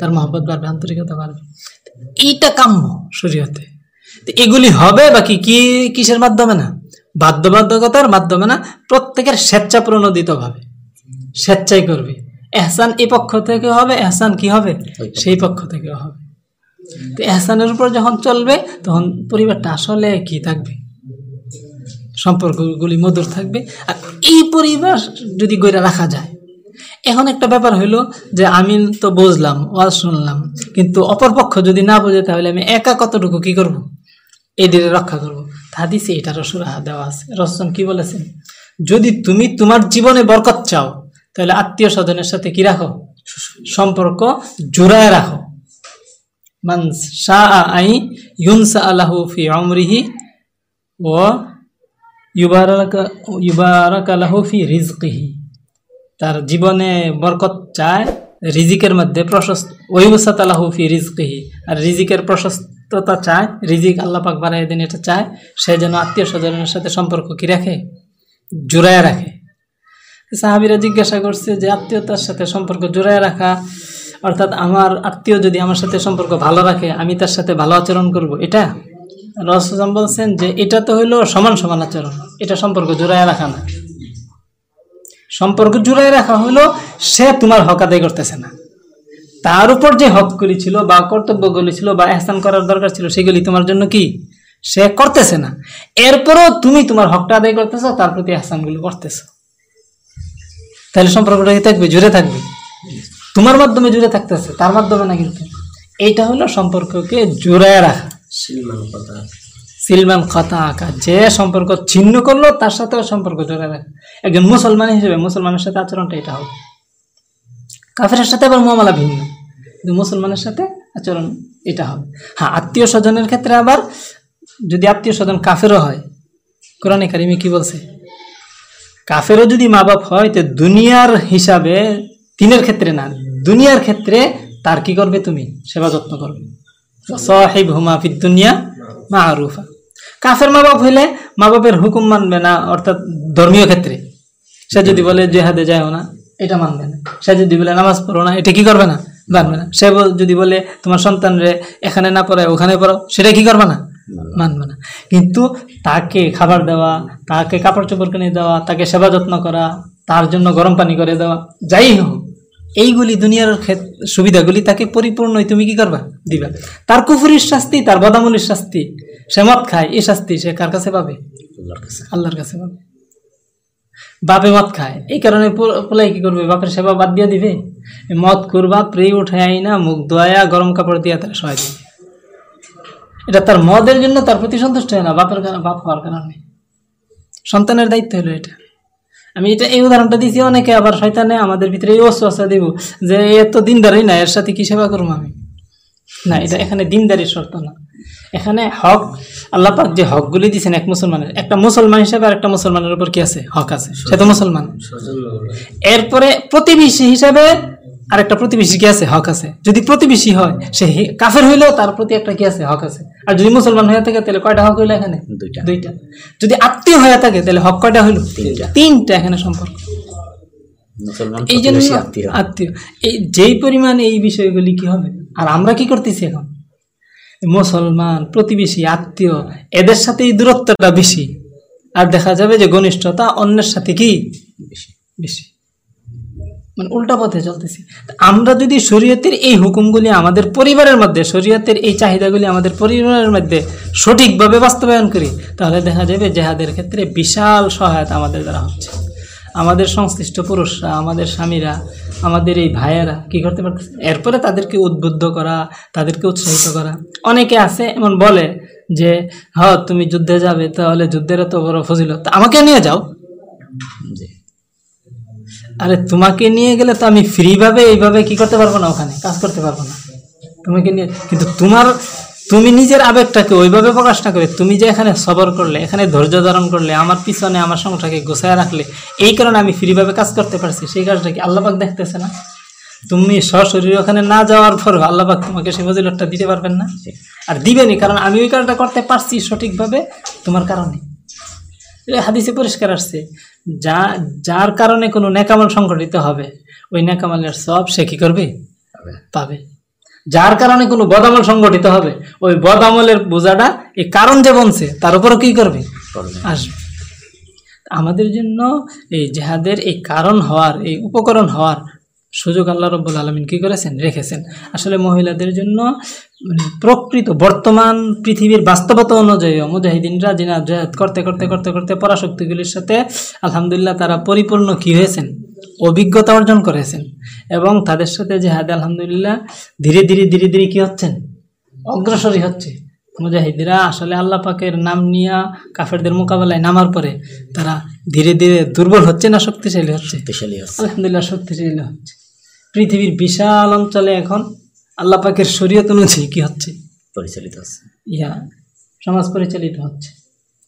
তার মহব্বত বাড়বে, আন্তরিকতা বাড়বে। এইটা কাম্য শরীয়তে। তো এগুলি হবে বাকি কি কিসের মাধ্যমে না? বাধ্যবাধকতার মাধ্যমে না? প্রত্যেকের স্বেচ্ছা প্রণোদিত ভাবে। স্বেচ্ছাই করবে। এহসান এই পক্ষ থেকে হবে এহসান কি হবে? সেই পক্ষ থেকে হবে। তো এহসানের উপর যখন চলবে তখন পরিবারটা আসলে কি থাকবে? সম্পর্কগুলি মধুর থাকবে। আর এই পরিবার যদি গড়ে রাখা যায় এখন একটা ব্যাপার হইল যে আমি তো বুঝলাম, ওয়াজ শুনলাম, কিন্তু অপরপক্ষ যদি না বোঝে তাহলে আমি একা কতটুকু কি করব? এই দিকে রক্ষা করব। হাদিসে এটারও সুরাহা দেওয়া আছে। রসন কি বলেছেন? যদি তুমি তোমার জীবনে বরকত চাও, তাহলে আত্মীয় স্বজনের সাথে কি রাখো? সম্পর্ক জোড়ায় রাখো। মান শাহ আই ইউনসা আলাহু ফি আমরিহি ও ইউবারাক আলাহু ফি রিজকিহি। তার জীবনে বরকত চায়, রিজিকের মধ্যে প্রশস্ত ওইবসাত আলাহু ফি রিজকিহি। আর রিজিকের প্রশস্ততা চায়, রিজিক আল্লাহ পাক বাড়াই দিন, এটা চায়, সে যেন আত্মীয় স্বজনের সাথে সম্পর্ক কি রাখে? জোড়ায় রাখে। সাহাবিরা জিজ্ঞাসা করছে যে, আত্মীয়তার সাথে সম্পর্ক জোড়ায় রাখা, অর্থাৎ আমার আত্মীয় যদি আমার সাথে সম্পর্ক ভালো রাখে, আমি তার সাথে ভালো আচরণ করব, এটা? রসম বলছেন যে, এটা তো হইল সমান সমান আচরণ, এটা সম্পর্ক জোড়ায় রাখা না। সম্পর্ক জোড়ায় রাখা হলো সে তোমার হক আদায় করতেছে না। তার উপর যে হকগুলি ছিল বা কর্তব্যগুলি ছিল বা এহসান করার দরকার ছিল, সেগুলি তোমার জন্য কি? সে করতেছে না। এরপরও তুমি তোমার হকটা আদায় করতেছো, তার প্রতি এহসানগুলো করতেছো। তাহলে সম্পর্কটা কি থাকবে? জুড়ে থাকবে। তোমার মাধ্যমে জুড়ে থাকতেছে, তার মাধ্যমে না কিন্তু। এইটা হলো সম্পর্ককে জোড়ায় রাখা। সিলমান কথা আঁকা, যে সম্পর্ক ছিন্ন করল, তার সাথেও সম্পর্ক জোড়ায় রাখা। একজন মুসলমান হিসেবে মুসলমানের সাথে আচরণটা এটা হবে। কাফেরের সাথে আবার মামলা ভিন্ন, কিন্তু মুসলমানের সাথে আচরণ এটা হবে। হ্যাঁ আত্মীয় স্বজনের ক্ষেত্রে আবার যদি আত্মীয় স্বজন কাফেরও হয়, কোরআনে কারিমে কি বলছে? কাফেরও যদি মা বাপ হয়, তো দুনিয়ার হিসাবে দিনের ক্ষেত্রে না, দুনিয়ার ক্ষেত্রে তার কি করবে তুমি? সেবা যত্ন করবে। সাহেব হুমা দুনিয়া মা আরুফা কাফের মা বাপ হইলে মা বাপের হুকুম মানবে না অর্থাৎ ধর্মীয় ক্ষেত্রে। সে যদি বলে জেহাদে যাও না এটা মানবে না। সে যদি বলে নামাজ পড়ো না এটা কি করবে না? মানবে না। সে যদি বলে তোমার সন্তানরে এখানে না পড়ায় ওখানে পড়ো সেটা কি করবে না? মানবে না। কিন্তু তাকে খাবার দেওয়া তাকে কাপড় চোপড় কিনে দেওয়া তাকে সেবা যত্ন করা তার জন্য গরম পানি করে দেওয়া যাই হোক এইগুলি দুনিয়ার সুবিধাগুলি তাকে পরিপূর্ণই তুমি কি করবা? দিবা। তার কুফুরির শাস্তি তার বদামলির শাস্তি সে মদ খায় এই শাস্তি সে কার কাছে পাবে? আল্লাহর কাছে। পাবে। বাপে মদ খায় এই কারণে পোলাই কি করবে? বাপের সেবা বাদ দিয়ে দিবে? মদ করবা প্রে উঠে আই না মুখ ধোয়া গরম কাপড় দিয়ে তার সহায় দিবে। এটা তার মদের জন্য তার প্রতি সন্তুষ্ট হয় না বাপের কারণে বাপ হওয়ার কারণে। সন্তানের দায়িত্ব হলো এটা। আমি এটা এই উদাহরণটা দিয়েছি অনেকে আবার শয়তানে আমাদের ভিতরে এই অস্ত্র দিব যে এ দিন ধরেই না এর সাথে কি সেবা করব আমি? না এটা এখানে দিনদারির শর্ত না। এখানে হক আল্লাহ পাক যে হকগুলি দিয়েছেন এক মুসলমানের একটা মুসলমান হিসেবে আর একটা মুসলমানের উপর কি আছে? হক আছে। সে তো মুসলমান। এরপরে প্রতিবেশী হিসাবে আরেকটা প্রতিবেশী কি আছে? হক আছে। যদি প্রতিবেশী হয় সে কাফের হইলেও তার প্রতি একটা কি আছে? হক আছে। আর যদি মুসলমান হয়ে থাকে তাহলে কয়টা হক হইল এখানে? দুইটা। দুইটা। যদি আত্মীয় হয়ে থাকে তাহলে হক কয়টা হইল? তিনটা। তিনটা এখানে সম্পর্ক। এই জন্য আত্মীয়। আত্মীয়। এই যেই পরিমাণে এই বিষয়গুলি কি হবে? আর আমরা কি করতেছি এখন? মুসলমান প্রতিবেশী আত্মীয় এদের সাথে এই দূরত্বটা বেশি। আর দেখা যাবে যে ঘনিষ্ঠতা অন্যের সাথে কি? বেশি। বেশি। মানে উল্টা পথে চলতেছি। আমরা যদি শরীয়তের এই হুকুমগুলি আমাদের পরিবারের মধ্যে শরীয়তের এই চাহিদাগুলি আমাদের পরিবারের মধ্যে সঠিকভাবে বাস্তবায়ন করি তাহলে দেখা যাবে জেহাদের ক্ষেত্রে বিশাল সহায়তা আমাদের দ্বারা হচ্ছে। আমাদের সংশ্লিষ্ট পুরুষরা আমাদের স্বামীরা আমাদের এই ভাইয়েরা কি করতে পারতেছে? এরপরে তাদেরকে উদ্বুদ্ধ করা তাদেরকে উৎসাহিত করা। অনেকে আছে এমন বলে যে হ তুমি যুদ্ধে যাবে তাহলে যুদ্ধের এত বড় ফজিল তা আমাকে নিয়ে যাও। আরে তোমাকে নিয়ে গেলে তো আমি ফ্রিভাবে এইভাবে কি করতে পারব না ওখানে? কাজ করতে পারব না। তোমাকে নিয়ে কিন্তু তোমার তুমি নিজের আবেগটাকে ওইভাবে প্রকাশ না করে তুমি যে এখানে সবর করলে এখানে ধৈর্য ধারণ করলে আমার পিছনে আমার সংসারকে গোছায় রাখলে এই কারণে আমি ফ্রিভাবে কাজ করতে পারছি সেই কাজটা কি আল্লাপাক দেখতেছে না? তুমি সশরীর ওখানে না যাওয়ার পর আল্লাপাক তোমাকে সে ফজিলতটা দিতে পারবেন না? আর দিবেনি কারণ আমি ওই কাজটা করতে পারছি সঠিকভাবে তোমার কারণে। হাদিসে পরিষ্কার আসছে যা যার কারণে কোনো নেকামল সংঘটিত হবে ওই নেকামলের সব সে কি করবে? পাবে। যার কারণে কোনো বদামল সংগঠিত হবে ওই বদামলের বোঝাটা এই কারণ যে বনছে তার উপরও কী করবে? করবে। আসবে। আমাদের জন্য এই জেহাদের এই কারণ হওয়ার এই উপকরণ হওয়ার সুযোগ আল্লাহ রব্বুল আলমিন কী করেছেন? রেখেছেন। আসলে মহিলাদের জন্য মানে প্রকৃত বর্তমান পৃথিবীর বাস্তবতা অনুযায়ী মুজাহিদিনরা যিনা জেহাদ করতে করতে করতে করতে পরাশক্তিগুলির সাথে আলহামদুলিল্লাহ তারা পরিপূর্ণ কী হয়েছেন? অভিজ্ঞতা অর্জন করেছেন। এবং তাদের সাথে জেহাদে আলহামদুলিল্লাহ ধীরে ধীরে ধীরে ধীরে কি হচ্ছেন? অগ্রসরই হচ্ছে। মুজাহিদিরা আসলে আল্লাহ পাকের নাম নিয়ে কাফেরদের মোকাবেলায় নামার পরে তারা ধীরে ধীরে দুর্বল হচ্ছে না শক্তিশালী হচ্ছে? শক্তিশালী আছে আলহামদুলিল্লাহ শক্তিশালী হচ্ছে। পৃথিবীর বিশাল অঞ্চলে এখন আল্লাহ পাকের শরীয়ত অনুযায়ী কি হচ্ছে? পরিচালিত আছে ইয়া সমাজ পরিচালিত হচ্ছে।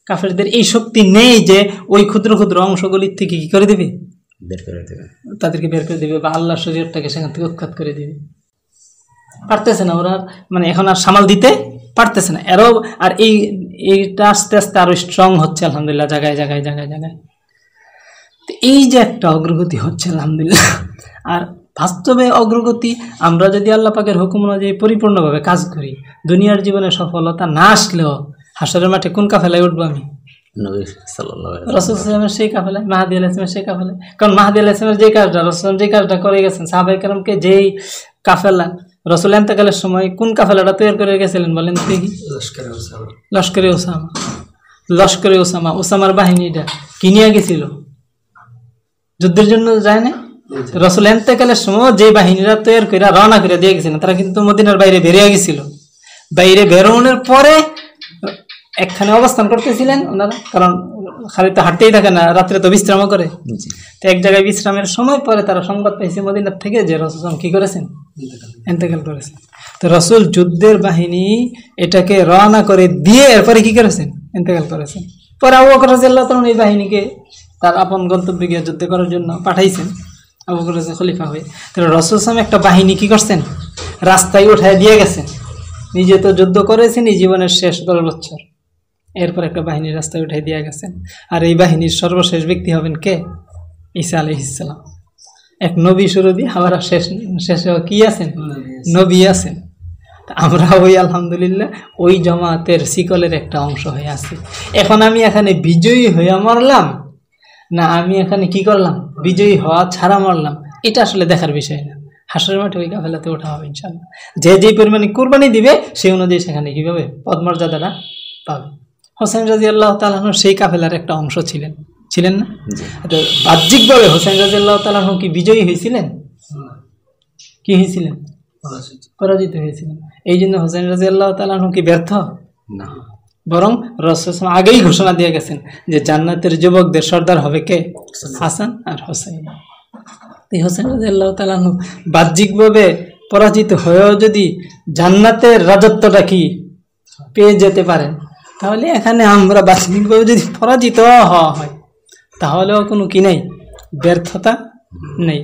কাফেরদের এই শক্তি নেই যে ওই ক্ষুদ্র ক্ষুদ্র অংশগুলির থেকে কি করে দেবে? বের করে দেবে। তাদেরকে বের করে দেবে বা আল্লাহ শরীরটাকে সেখান থেকে উৎখাত করে দেবে। পারতেছে না ওরা মানে এখন আর সামাল দিতে পারতেছে না। এরও আর এই, এইটা আস্তে আস্তে আরও স্ট্রং হচ্ছে, আলহামদুলিল্লাহ, জায়গায় জায়গায় জায়গায় জায়গায়। তো এই যে একটা অগ্রগতি হচ্ছে, আলহামদুলিল্লাহ। আর বাস্তবে অগ্রগতি, আমরা যদি আল্লাহ পাকের হুকুম অনুযায়ী পরিপূর্ণভাবে কাজ করি, দুনিয়ার জীবনে সফলতা না আসলেও হাসরের মাঠে কোন কাফেলায় উঠবো আমি? নবী সাল্লাল্লাহু রসুল ইসলামের সেই কাফেলায় মাহাদি আল ইসলামের সেই কাফেলায় কারণ মাহাদি আল ইসলামের যে কাজটা রসুল যে কাজটা করে গেছেন সাহাবাই কালামকে যেই কাফেলা রসুল এন্তেকালের সময় কোন কাফেলাটা তৈরি করে গেছিলেন বলেন দেখি। লস্করে ওসামা। লস্করে ওসামা। ওসামার বাহিনীটা কি নিয়ে গেছিল? যুদ্ধের জন্য যায় না রসুল এন্তেকালের সময় যে বাহিনীরা তৈরি করে রওনা করে দিয়ে গেছিলেন তারা কিন্তু মদিনার বাইরে বেরিয়ে গেছিল। বাইরে বেরোনোর পরে একখানে অবস্থান করতেছিলেন ওনারা কারণ খালি তো হাঁটতেই থাকে না রাত্রে তো বিশ্রামও করে। তো এক জায়গায় বিশ্রামের সময় পরে তারা সংবাদ পাইছে মদিনার থেকে যে রসুল কি করেছেন? এন্তেকাল করেছেন। তো রসুল যুদ্ধের বাহিনী এটাকে রওনা করে দিয়ে এরপরে কি করেছেন? এন্তেকাল করেছেন। পরে আবু বকর রাদিয়াল্লাহু তাআলা এই বাহিনীকে তার আপন গন্তব্যে গিয়ে যুদ্ধ করার জন্য পাঠাইছেন। আবু বকর খলিফা হয়ে। তাহলে রসুল সালাম একটা বাহিনী কি করছেন? রাস্তায় উঠায় দিয়ে গেছেন। নিজে তো যুদ্ধ করেছেন এই জীবনের শেষ দশ বছর। এরপর একটা বাহিনীর রাস্তায় উঠাই দিয়ে গেছেন। আর এই বাহিনীর সর্বশেষ ব্যক্তি হবেন কে? ঈসা আলহিসাল্লাম এক নবী শুরু দিয়ে আবার শেষ শেষে কি আছেন? নবী আছেন। আমরা ওই আলহামদুলিল্লাহ ওই জমাতের শিকলের একটা অংশ হয়ে আছি। এখন আমি এখানে বিজয়ী হয়ে মরলাম? না, আমি এখানে কি করলাম? বিজয়ী হওয়া ছাড়া মরলাম। এটা আসলে দেখার বিষয় না। হাসরের মাঠে ওই কাফেলাতে ওঠা হবে ইনশাল্লাহ যে যেই পরিমাণে কুরবানি দিবে, সেই অনুযায়ী সেখানে কীভাবে পদমর্যাদাটা পাবে? হোসেন রাজি আল্লাহ তালাহন সেই কাফেলার একটা অংশ ছিলেন। ছিলেন না? তো বাহ্যিকভাবে হোসেন রাজি আল্লাহ তালাহন কি বিজয়ী হয়েছিলেন? কি হয়েছিলেন? পরাজিত। হয়েছিলেন। এই জন্য হোসেন রাজি আল্লাহ তালাহন কি ব্যর্থ? না। বরং রসম আগেই ঘোষণা দিয়ে গেছেন যে জান্নাতের যুবকদের সর্দার হবে কে? হাসান। আর হোসেন এই হোসেন রাজিয়াল্লাহ তালানু বাহ্যিকভাবে পরাজিত হয়েও যদি জান্নাতের রাজত্বটা কি পেয়ে যেতে পারেন? তাহলে এখানে আমরা বাহ্যিকভাবে যদি পরাজিত হয় তাহলেও কোনো কি নেই? ব্যর্থতা নেই।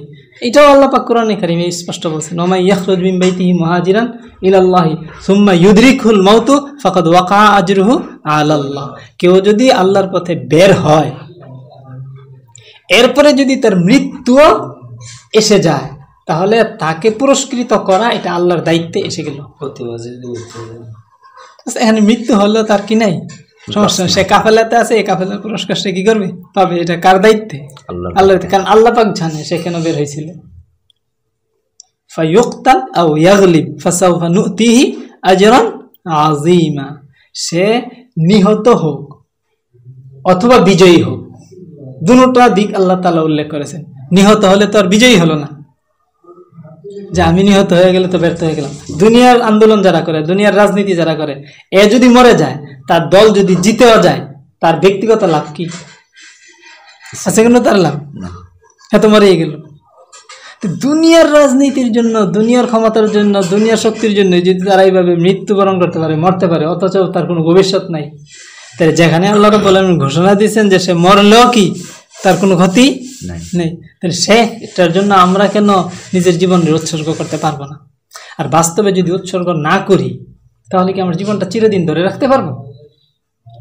এটাও আল্লাহ পাক কোরআনে কারিমে স্পষ্ট বলছেন ওমাই ইয়াখরুজ মিন মুহাজিরান ইলাল্লাহি সুম্মা ইউদরিকুল মাউতু ফাকাদ ওয়াকা আজরুহু আলাল্লাহ। কেউ যদি আল্লাহর পথে বের হয় এরপরে যদি তার মৃত্যুও এসে যায় তাহলে তাকে পুরস্কৃত করা এটা আল্লাহর দায়িত্বে এসে গেল। আচ্ছা, এখানে মৃত্যু হলেও তার কি নাই? সমস্যা সে কাফেলাতে আছে এই কাফেলার পুরস্কার সে কি করবে? পাবে এটা কার দায়িত্বে? আল্লাহ কারণ আল্লাহ পাক জানে সে কেন বের হয়েছিল। ফায়ুক্তাল আও ইয়াগলিব ফাসাউফা নুতিহি আজরান আযীমা। সে নিহত হোক অথবা বিজয়ী হোক। দুটোটা দিক আল্লাহ তাআলা উল্লেখ করেছেন। নিহত হলে তো আর বিজয়ী হলো না। যে আমি নিহত হয়ে গেলে তো ব্যর্থ হয়ে গেলাম। দুনিয়ার আন্দোলন যারা করে দুনিয়ার রাজনীতি যারা করে এ যদি মরে যায় তার দল যদি জিতেও যায় তার ব্যক্তিগত লাভ কি? আছে কোনো তার লাভ? না। এত মরেই গেল। দুনিয়ার রাজনীতির জন্য দুনিয়ার ক্ষমতার জন্য দুনিয়ার শক্তির জন্য যদি তারা এইভাবে মৃত্যুবরণ করতে পারে মরতে পারে অথচ তার কোনো ভবিষ্যৎ নাই। তাই যেখানে আল্লাহ আলামিন ঘোষণা দিয়েছেন যে সে মরলেও কি তার কোনো ক্ষতি নাই। তাহলে সে, এটার জন্য আমরা কেন নিজের জীবনের উৎসর্গ করতে পারব না? আর বাস্তবে যদি উৎসর্গ না করি, তাহলে কি আমার জীবনটা চিরদিন ধরে রাখতে পারব?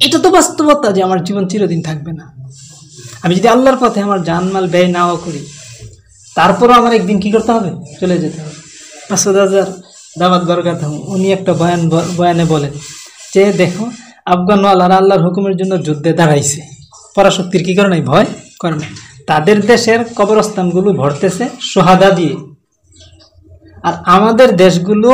এটা তো বাস্তবতা যে আমার জীবন চিরদিন থাকবে না। আমি যদি আল্লাহর পথে আমার জানমাল ব্যয় নাও করি, তারপরও আমার একদিন কি করতে হবে? চলে যেতে হবে। মাসুদ হাজার দামাত বরকাত উনি একটা বয়ান বয়ানে বলেন যে, দেখো, আফগানওয়ালারা আল্লাহর হুকুমের জন্য যুদ্ধে দাঁড়াইছে। পরাশক্তির কী করে নাই? ভয় করে নাই। তাদের দেশের কবরস্থানগুলো ভরতেছে সোহাদা দিয়ে। আর আমাদের দেশগুলো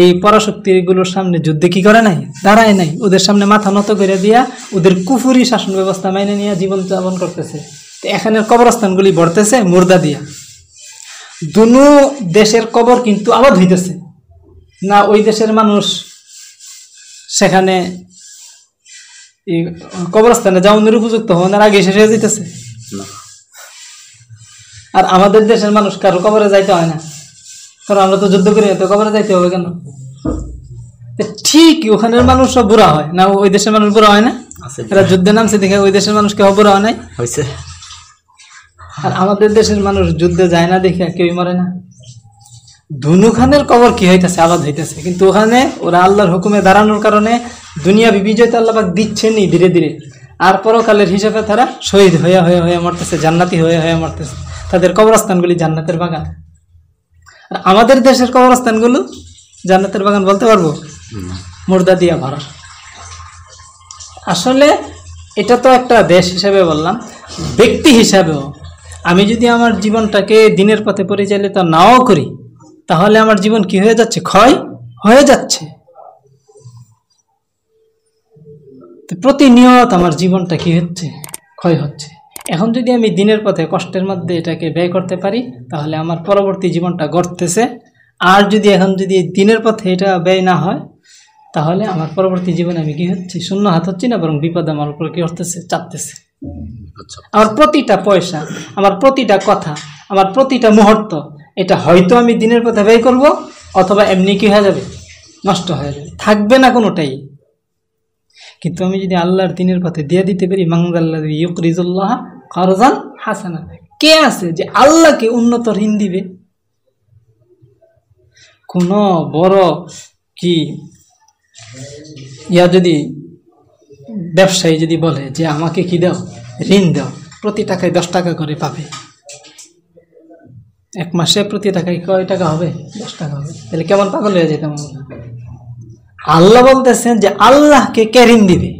এই পরাশক্তিগুলোর সামনে যুদ্ধে কি করে নাই? দাঁড়ায় নাই। ওদের সামনে মাথা নত করে দিয়া ওদের কুফুরি শাসন ব্যবস্থা মাইনে নিয়ে জীবন যাপন করতেছে। তো এখানের কবরস্থানগুলি ভরতেছে মুর্দা দিয়া। দুনু দেশের কবর কিন্তু আবাদ হইতেছে। না ওই দেশের মানুষ সেখানে কবরস্থানে যাওয়ানোর উপযুক্ত হওয়ার আগে শেষ হয়ে যেতেছে না। আর আমাদের দেশের মানুষ কারও কবরে যাইতে হয় না। কারণ আমরা তো যুদ্ধ করি না, তো কবরে যাইতে হবে কেন? ঠিক ওখানের মানুষও বুড়া হয় না ওই দেশের মানুষ বুড়া হয় না? এরা যুদ্ধে নামছে দেখে ওই দেশের মানুষ কেউ বুড়া হয় নাই? হয়েছে আর আমাদের দেশের মানুষ যুদ্ধে যায় না দেখে কেউই মরে না। ধুনুখানের কবর কি হইতেছে? আলাদা হইতেছে। কিন্তু ওখানে ওরা আল্লাহর হুকুমে দাঁড়ানোর কারণে দুনিয়া বিজয় তো আল্লাহ দিচ্ছেনই ধীরে ধীরে। আর পরকালের হিসাবে তারা শহীদ হয়ে হয়ে হয়ে মরতেছে জান্নাতি হয়ে হয়ে মরতেছে। তাদের কবরস্থানগুলি জান্নাতের বাগান। আর আমাদের দেশের কবরস্থানগুলো জান্নাতের বাগান বলতে পারব? মুর্দা দিয়া ভরা। আসলে এটা তো একটা দেশ হিসাবে বললাম, ব্যক্তি হিসাবেও। আমি যদি আমার জীবনটাকে দিনের পথে পরিচালিত নাও করি, তাহলে আমার জীবন কি হয়ে যাচ্ছে? ক্ষয় হয়ে যাচ্ছে। প্রতিনিয়ত আমার জীবনটা কি হচ্ছে? ক্ষয় হচ্ছে। এখন যদি আমি দিনের পথে কষ্টের মধ্যে এটাকে ব্যয় করতে পারি তাহলে আমার পরবর্তী জীবনটা গড়তেছে। আর যদি এখন যদি দিনের পথে এটা ব্যয় না হয় তাহলে আমার পরবর্তী জীবনে আমি কি হচ্ছি? শূন্য হাত হচ্ছি না বরং বিপদ আমার উপর কি হতেছে চাপতেছে। আচ্ছা। আমার প্রতিটা পয়সা আমার প্রতিটা কথা আমার প্রতিটা মুহূর্ত এটা হয়তো আমি দিনের পথে ব্যয় করব অথবা এমনি কি হয়ে যাবে? নষ্ট হয়ে যাবে। থাকবে না কোনোটাই। কিন্তু আমি যদি আল্লাহর দিনের পথে দিয়ে দিতে পারি মাংদাল্লাহ ইউকরিজুল্লাহ করজান হাসানা। কে আছে যে আল্লাহকে উন্নত ঋণ দিবে? কোন বড় কি ইয়া যদি ব্যবসায়ী যদি বলে যে আমাকে কি দাও? ঋণ দাও। প্রতি টাকায় দশ টাকা করে পাবে। এক মাসে প্রতি টাকায় কয় টাকা হবে? দশ টাকা হবে। তাহলে কেমন পাগল হয়ে যেতাম? আল্লাহ বলতেছেন যে আল্লাহকে কে ঋণ দিবে?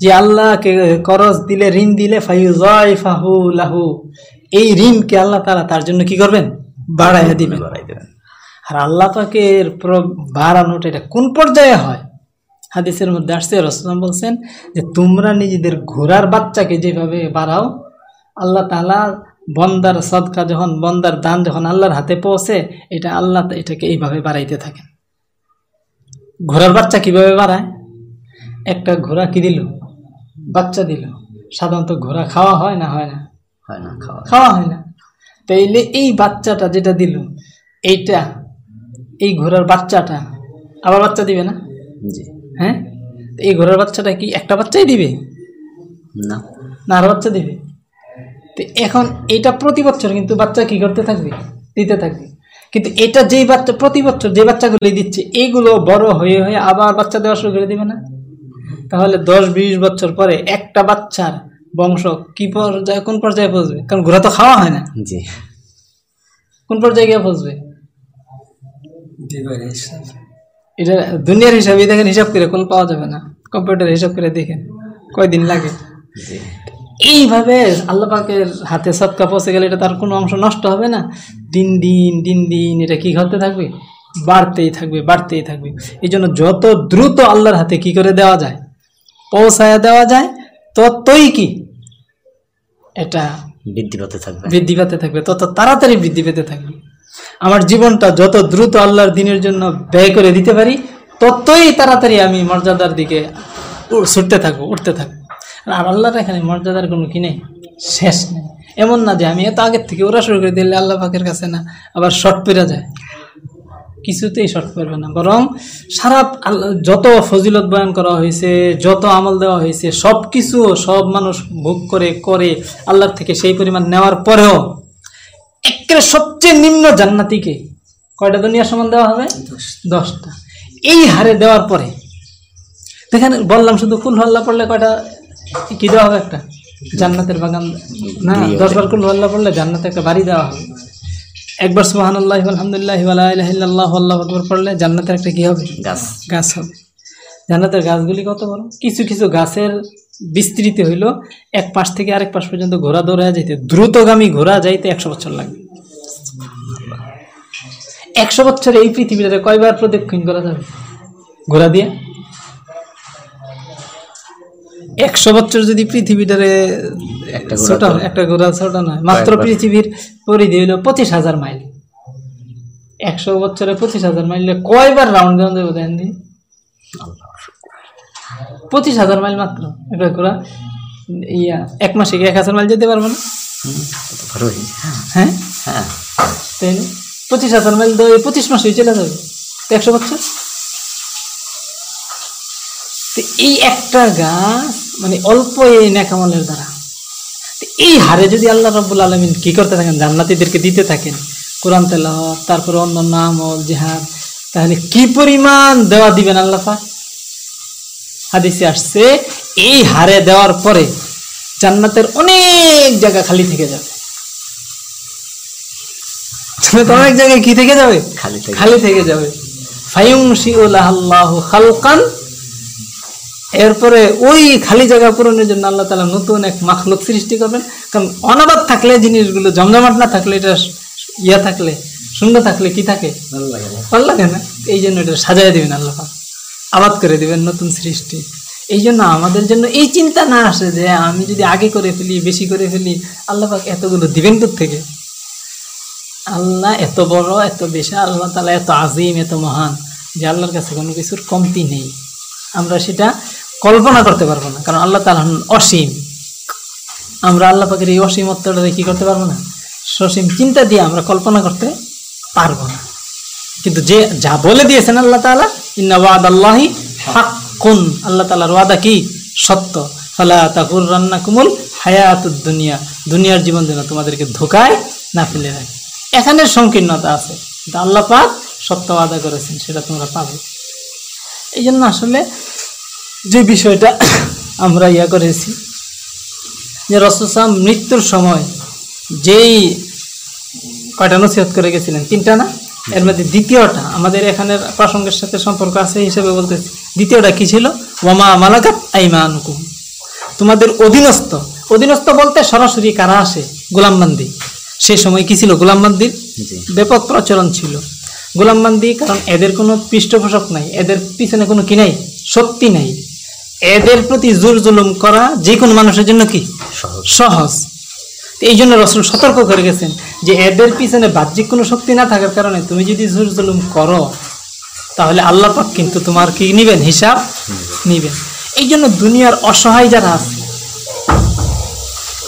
যে আল্লাহকে করজ দিলে ঋণ দিলে ফাহু লাহু এই ঋণকে আল্লাহ তারা তার জন্য কি করবেন? বাড়াইয়া দিবেন। বাড়াই দেবেন। আর আল্লাহ পাকের প্র- বাড়ানোটা এটা কোন পর্যায়ে হয়? হাদিসের মধ্যে আসছে রসলাম বলছেন যে তোমরা নিজেদের ঘোড়ার বাচ্চাকে যেভাবে বাড়াও আল্লাহ তালা বন্দার সদকা যখন বন্দার দান যখন আল্লাহর হাতে পৌঁছে এটা আল্লাহ এটাকে এইভাবে বাড়াইতে থাকেন। ঘোড়ার বাচ্চা কীভাবে বাড়ায়? একটা ঘোড়া কি দিল? বাচ্চা দিল। সাধারণত ঘোড়া খাওয়া হয় না হয় না? হয় না খাওয়া খাওয়া হয় না। তাইলে এই বাচ্চাটা যেটা দিল এইটা এই ঘোড়ার বাচ্চাটা আবার বাচ্চা দিবে না? জি। হ্যাঁ? তো এই ঘোড়ার বাচ্চাটা কি একটা বাচ্চাই দিবে? না। না আরও বাচ্চা দিবে? তো এখন এটা প্রতি বছর কিন্তু বাচ্চা কি করতে থাকবে? দিতে থাকবে। কিন্তু এটা যেই বাচ্চা প্রতি বছর যে বাচ্চাগুলি দিচ্ছে এইগুলো বড় হয়ে হয়ে আবার বাচ্চা দেওয়া শুরু করে দিবে না? তাহলে দশ বিশ বছর পরে একটা বাচ্চার বংশ কি পর্যায়ে কোন পর্যায়ে পৌঁছবে? কারণ ঘোরা তো খাওয়া হয় না। জি। কোন পর্যায়ে গিয়ে পৌঁছবে? এটা দুনিয়ার হিসাবে দেখেন হিসাব করে কোন পাওয়া যাবে না। কম্পিউটার হিসাব করে দেখেন কয়দিন লাগে। এইভাবে আল্লাহ পাকের হাতে সৎকা পৌঁছে গেলে এটা তার কোনো অংশ নষ্ট হবে না। দিন দিন দিন দিন এটা কি হতে থাকবে? বাড়তেই থাকবে বাড়তেই থাকবে। এই জন্য যত দ্রুত আল্লাহর হাতে কি করে দেওয়া যায় পৌঁছায় দেওয়া যায় ততই কি? এটা বৃদ্ধি পেতে থাকবে। বৃদ্ধি পেতে থাকবে তত তাড়াতাড়ি বৃদ্ধি পেতে থাকবে। আমার জীবনটা যত দ্রুত আল্লাহর দিনের জন্য ব্যয় করে দিতে পারি ততই তাড়াতাড়ি আমি মর্যাদার দিকে ছুটতে থাকব উঠতে থাকব। আর আল্লাহর এখানে মর্যাদার কোনো কি নেই? শেষ নেই। এমন না যে আমি এত আগের থেকে ওরা শুরু করে দিলে আল্লাহ পাকের কাছে না আবার শর্ট পেরা যায়। কিছুতেই শর্ট পড়বে না। বরং সারা যত ফজিলত বয়ান করা হয়েছে যত আমল দেওয়া হয়েছে সব কিছু সব মানুষ ভোগ করে করে আল্লাহর থেকে সেই পরিমাণ নেওয়ার পরেও একেবারে সবচেয়ে নিম্ন জান্নাতিকে কয়টা দুনিয়া সমান দেওয়া হবে? দশটা। এই হারে দেওয়ার পরে দেখেন বললাম শুধু কুল হল্লা পড়লে কয়টা কি দেওয়া হবে একটা? জান্নাতের বাগান না দশবার কুল হল্লা পড়লে জান্নাতে একটা বাড়ি দেওয়া হবে। একবার সুবাহান আল্লাহ আলহামদুলিল্লাহ আল্লাহ আল্লাহ আকবর পড়লে জান্নাতের একটা কি হবে? গাছ। গাছ হবে। জান্নাতের গাছগুলি কত বড়? কিছু কিছু গাছের বিস্তৃতি হইল এক পাশ থেকে আরেক পাশ পর্যন্ত ঘোরা দৌড়া যাইতে দ্রুতগামী ঘোরা যাইতে একশো বছর লাগবে। একশো বছরে এই পৃথিবীটাতে কয়বার প্রদক্ষিণ করা যাবে? ঘোরা দিয়ে? একশো বছর যদি পৃথিবীটারে একটা ঘোড়া ছোট একটা ঘোড়া ছোট নয় মাত্র পৃথিবীর পরিধি হইল পঁচিশ হাজার মাইল। একশো বছরে পঁচিশ হাজার মাইলে কয়বার রাউন্ড দেওয়া যাবে দেন পঁচিশ হাজার মাইল মাত্র একটা করা ইয়া এক মাসে এক হাজার মাইল যেতে পারব না? হ্যাঁ? হ্যাঁ। তাই না পঁচিশ হাজার মাইল তো পঁচিশ মাসেই চলে যাবে তো একশো বছর। এই একটা গাছ মানে অল্প এই নেকামলের দ্বারা। এই হারে যদি আল্লাহ রব্বুল আলমিন কি করতে থাকেন? জান্নাতিদেরকে দিতে থাকেন। কোরআন তেলাওয়াত তারপরে অন্য আমল জেহাদ তাহলে কি পরিমাণ দেওয়া দিবেন আল্লাহ পাক? হাদিসে আসছে এই হারে দেওয়ার পরে জান্নাতের অনেক জায়গা খালি থেকে যাবে। অনেক জায়গায় কি থেকে যাবে? খালি থেকে খালি থেকে যাবে। আল্লাহ খালকান এরপরে ওই খালি জায়গা পূরণের জন্য আল্লাহ তালা নতুন এক মাখলুক সৃষ্টি করবেন। কারণ অনাবাদ থাকলে জিনিসগুলো জমজমাট না থাকলে এটা ইয়া থাকলে শূন্য থাকলে কি থাকে? ভালো লাগে না। ভালো লাগে না। এই জন্য এটা সাজায় দিবেন আল্লাহ আবাদ করে দিবেন নতুন সৃষ্টি। এই জন্য আমাদের জন্য এই চিন্তা না আসে যে আমি যদি আগে করে ফেলি বেশি করে ফেলি আল্লাহ পাক এতগুলো দিবেন দূর থেকে? আল্লাহ এত বড় এত বিশাল আল্লাহ তালা এত আজিম এত মহান যে আল্লাহর কাছে কোনো কিছুর কমতি নেই। আমরা সেটা কল্পনা করতে পারব না, কারণ আল্লাহ তালা অসীম। আমরা আল্লাহ পাকের এই অসীমত্বটা কি করতে পারব না? সসীম চিন্তা দিয়ে আমরা কল্পনা করতে পারব না। কিন্তু যে, যা বলে দিয়েছেন আল্লাহ তাআলা, ইন্না ওয়াদ আল্লাহি হাক্কুন আল্লাহ তাআলার ওয়াদা কি? সত্য। ফালা তাকুররান্নাকুমুল হায়াতুদ দুনিয়া দুনিয়ার জীবন যেন তোমাদেরকে ধোকায় না ফেলে রাখে এখানে সংকীর্ণতা আছে। আল্লাহ পাক সত্য ওয়াদা করেছেন, সেটা তোমরা পাবে। এই জন্য আসলে যে বিষয়টা আমরা ইয়া করেছি যে রসুসাম মৃত্যুর সময় যেই কয়টা নসিহত করে গেছিলেন? তিনটা না? এর মধ্যে দ্বিতীয়টা আমাদের এখানের প্রসঙ্গের সাথে সম্পর্ক আছে হিসেবে বলতেছি। দ্বিতীয়টা কি ছিল? ওমা মালাকাত আইমানুকুম। তোমাদের অধীনস্থ অধীনস্থ বলতে সরাসরি কারা আসে? গোলামবান্দি সেই সময় কি ছিল গোলামবান্দির ব্যাপক প্রচলন ছিল। গোলামবান্দি কারণ এদের কোনো পৃষ্ঠপোষক নাই এদের পিছনে কোনো কি নাই? শক্তি নাই। এদের প্রতি জোর জুলুম করা যে কোনো মানুষের জন্য কি? সহজ। এই জন্য রসুল সতর্ক করে গেছেন যে এদের পিছনে বাহ্যিক কোনো শক্তি না থাকার কারণে তুমি যদি জোর জুলুম করো তাহলে আল্লাহ পাক কিন্তু তোমার কি নিবেন? হিসাব নিবেন। এই জন্য দুনিয়ার অসহায় যারা আছে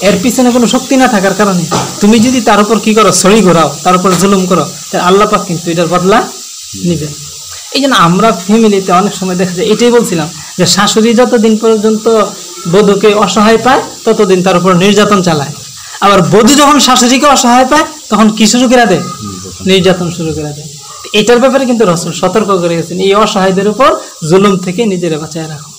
এর পিছনে কোনো শক্তি না থাকার কারণে তুমি যদি তার উপর কি করো সরি ঘোরাও তার উপর জুলুম করো তাহলে আল্লাহ পাক কিন্তু এটার বদলা নিবেন। এই জন্য আমরা ফ্যামিলিতে অনেক সময় দেখা যায় এটাই বলছিলাম যে শাশুড়ি যতদিন পর্যন্ত বধূকে অসহায় পায় ততদিন তার উপর নির্যাতন চালায়। আবার বধূ যখন শাশুড়িকে অসহায় পায় তখন কি শুরু করে দেয়? নির্যাতন। শুরু করে দেয়। এটার ব্যাপারে কিন্তু রসুল সতর্ক করে গেছেন এই অসহায়দের উপর জুলুম থেকে নিজেরা বাঁচায় রাখো।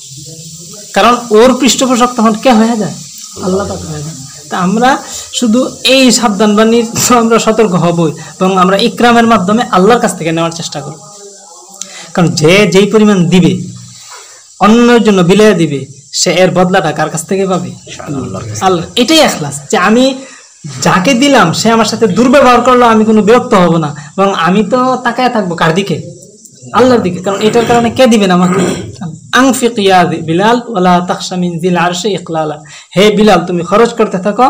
কারণ ওর পৃষ্ঠপোষক তখন কে হয়ে যায়? আল্লাহ পাক হয়ে যায়। তা আমরা শুধু এই সাবধান বাণীর তো আমরা সতর্ক হবই এবং আমরা ইকরামের মাধ্যমে আল্লাহর কাছ থেকে নেওয়ার চেষ্টা করব। কারণ যে যেই পরিমাণ দিবে অন্যের জন্য বিলিয়ে দিবে সে এর বদলাটা কার কাছ থেকে পাবে? আল্লাহ এটাই এখলাস যে আমি যাকে দিলাম সে আমার সাথে দুর্ব্যবহার করল আমি কোনো বিরক্ত হব না। এবং আমি তো তাকায় থাকব কার দিকে? আল্লাহর দিকে। কারণ এটার কারণে কে দিবেন আমাকে? আংফিক ইয়া বিলাল ওলা তাকসা মিন জিল আরশে ইকলালা হে বিলাল তুমি খরচ করতে থাকো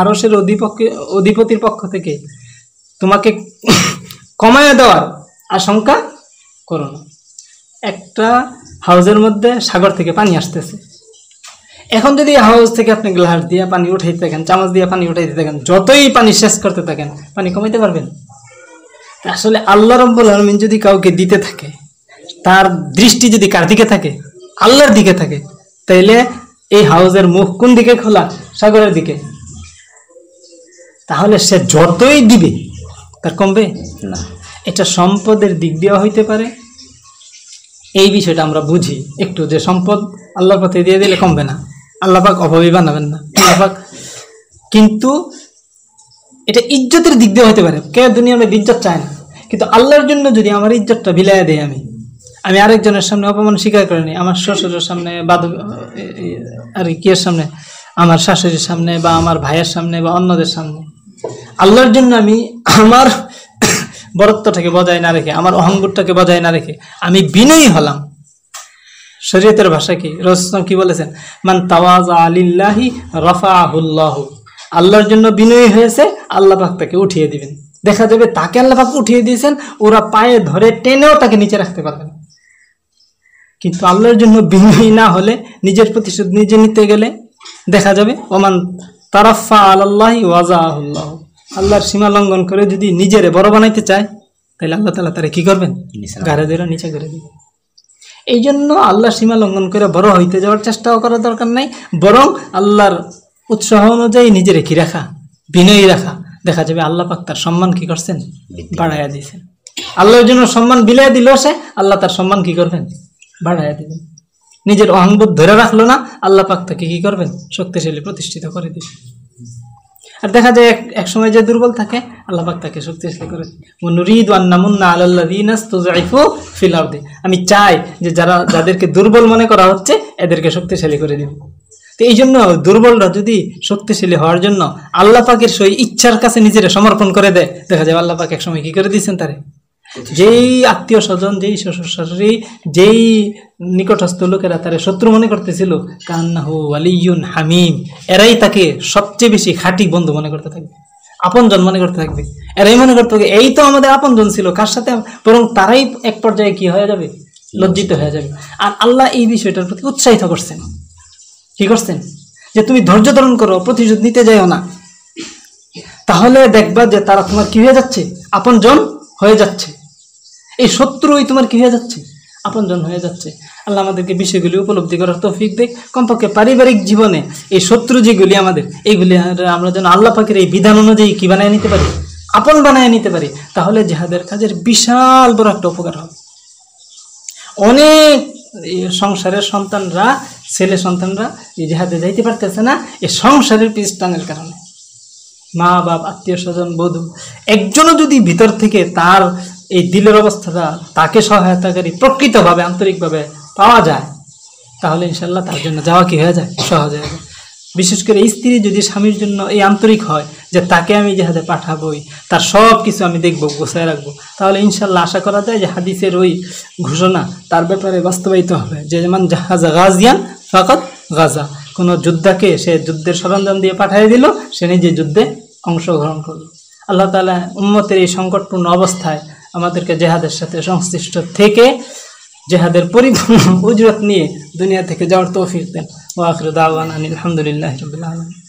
আরশের অধিপক্ষ অধিপতির পক্ষ থেকে। তোমাকে কমায় দেওয়ার আশঙ্কা করো না। একটা হাউজের মধ্যে সাগর থেকে পানি আসতেছে। এখন যদি হাউস থেকে আপনি গ্লাস দিয়ে পানি উঠাইতে থাকেন, চামচ দিয়ে পানি উঠাইতে থাকেন, যতই পানি শেষ করতে থাকেন, পানি কমাইতে পারবেন? আসলে আল্লাহ রব্বুল আলমিন যদি কাউকে দিতে থাকে, তার দৃষ্টি যদি কার দিকে থাকে? আল্লাহর দিকে থাকে। তাইলে এই হাউজের মুখ কোন দিকে খোলা? সাগরের দিকে। তাহলে সে যতই দিবে, তার কমবে? না। এটা সম্পদের দিক দেওয়া হইতে পারে। এই বিষয়টা আমরা বুঝি একটু যে সম্পদ আল্লাহর পথে দিয়ে দিলে কমবে না। আল্লাহ পাক অভাবী বানাবেন না। আল্লাহ পাক কিন্তু এটা ইজ্জতের দিক দিয়ে হতে পারে। কে দুনিয়ার মধ্যে ইজ্জত চায় না। কিন্তু আল্লাহর জন্য যদি আমার ইজ্জতটা বিলায় দেয় আমি আমি আরেকজনের সামনে অপমান স্বীকার করিনি আমার শ্বশুরের সামনে বাদ আর কিয়ের সামনে, আমার শাশুড়ির সামনে বা আমার ভাইয়ের সামনে বা অন্যদের সামনে, আল্লাহর জন্য আমি আমার বরত্বটাকে বজায় না রেখে, আমার অহংবোধটাকে বজায় না রেখে আমি বিনয়ী হলাম। শরীয়তের ভাষা কি? রসম কি বলেছেন? মান তাওয়াজ আলিল্লাহি রফাহুল্লাহ। আল্লাহর জন্য বিনয়ী হয়েছে, আল্লাহ পাক তাকে উঠিয়ে দিবেন। দেখা যাবে তাকে আল্লাহ পাক উঠিয়ে দিয়েছেন, ওরা পায়ে ধরে টেনেও তাকে নিচে রাখতে পারবে না কিন্তু আল্লাহর জন্য বিনয়ী না হলে, নিজের প্রতিশোধ নিজে নিতে গেলে দেখা যাবে, ওমান তারাফা আল্লাহি ওয়াজাহুল্লাহ। আল্লাহর সীমা লঙ্ঘন করে যদি নিজেরে বড় বানাইতে চায় তাহলে আল্লাহ তালা তারা কি করবেন? গাড়ে ধরে নিচে করে দিবেন। এই জন্য আল্লাহর সীমা লঙ্ঘন করে বড় হইতে যাওয়ার চেষ্টাও করার দরকার নাই বরং আল্লাহর উৎসাহ অনুযায়ী নিজে রেখে রাখা বিনয়ী রাখা। দেখা যাবে আল্লাহ পাক তার সম্মান কি করছেন? বাড়াইয়া দিয়েছেন। আল্লাহর জন্য সম্মান বিলাই দিল সে আল্লাহ তার সম্মান কি করবেন? বাড়াইয়া দিবেন। নিজের অহংবোধ ধরে রাখল না আল্লাহ পাক তাকে কি করবেন? শক্তিশালী প্রতিষ্ঠিত করে দিবেন। আর দেখা যায় এক সময় যে দুর্বল থাকে আল্লাহ পাক তাকে শক্তিশালী করে। নুরিদ ওয়ান্নামুন্না আলাল্লাযীনা ইসতুযঈফু ফিল আরদি। আমি চাই যে যারা, যাদেরকে দুর্বল মনে করা হচ্ছে, এদেরকে শক্তিশালী করে দিব। তো এই জন্য দুর্বলরা যদি শক্তিশালী হওয়ার জন্য আল্লাহ পাকের সেই ইচ্ছার কাছে নিজেরা সমর্পণ করে দেয়, দেখা যায় আল্লাহ পাক একসময় কি করে দিয়েছেন তারে? যেই আত্মীয় স্বজন, যেই শ্বশুর শাশুড়ি, যেই নিকটস্থ লোকেরা তারে শত্রু মনে করতেছিল, কান্নাহু আলিউন হামিম, এরাই তাকে সবচেয়ে বেশি খাঁটি বন্ধু মনে করতে থাকবে। আপনজন মনে করতে থাকবে। এরাই মনে করতে থাকবে, এই তো আমাদের আপনজন ছিল, কার সাথে বরং তারাই এক পর্যায়ে কি হয়ে যাবে? লজ্জিত হয়ে যাবে। আর আল্লাহ এই বিষয়টার প্রতি উৎসাহিত করছেন। কি করছেন? যে তুমি ধৈর্য ধারণ করো, প্রতিশোধ নিতে যাইও না। তাহলে দেখবা যে তারা তোমার কি হয়ে যাচ্ছে? আপনজন হয়ে যাচ্ছে। এই শত্রুই তোমার কি হয়ে যাচ্ছে? আপনজন হয়ে যাচ্ছে। আল্লাহ আমাদেরকে বিষয়গুলি উপলব্ধি করার তৌফিক দেখ কমপক্ষে পারিবারিক জীবনে এই শত্রু যেগুলি আমাদের, এইগুলি আমরা যেন আল্লাহ পাকের এই বিধান অনুযায়ী কি বানায় নিতে পারি? আপন বানায় নিতে পারি? তাহলে জেহাদের কাজের বিশাল বড় একটা উপকার হবে। অনেক সংসারের সন্তানরা, ছেলে সন্তানরা এই জেহাদে যাইতে পারতেছে না এই সংসারের পিস্টানের কারণে। মা বাপ আত্মীয় স্বজন বধূ, একজনও যদি ভিতর থেকে তার এই দিলের অবস্থাটা তাকে সহায়তাকারী প্রকৃতভাবে, আন্তরিকভাবে পাওয়া যায়, তাহলে ইনশাল্লাহ তার জন্য যাওয়া কি হয়ে যায়? সহজ হয়ে যায়। বিশেষ করে স্ত্রী যদি স্বামীর জন্য এই আন্তরিক হয়, যে তাকে আমি যেহাদে পাঠাবোই, তার সব কিছু আমি দেখব, গোছায় রাখব, তাহলে ইনশাল্লাহ আশা করা যায় যে হাদিসের ওই ঘোষণা তার ব্যাপারে বাস্তবায়িত হবে। যে যেমন জাহাজা গাজিয়ান ফাকত গাজা। কোনো যোদ্ধাকে সে যুদ্ধের সরঞ্জাম দিয়ে পাঠিয়ে দিল, সে নিজে যুদ্ধে অংশগ্রহণ করল। আল্লাহ তালা উম্মতের এই সংকটপূর্ণ অবস্থায় আমাদেরকে জেহাদের সাথে সংশ্লিষ্ট থেকে জেহাদের পরিপূর্ণ উজরত নিয়ে দুনিয়া থেকে যাওয়ার তৌফিক দেন। ওয়াকর দাওয়ান আলহামদুলিল্লাহ রবিল আলম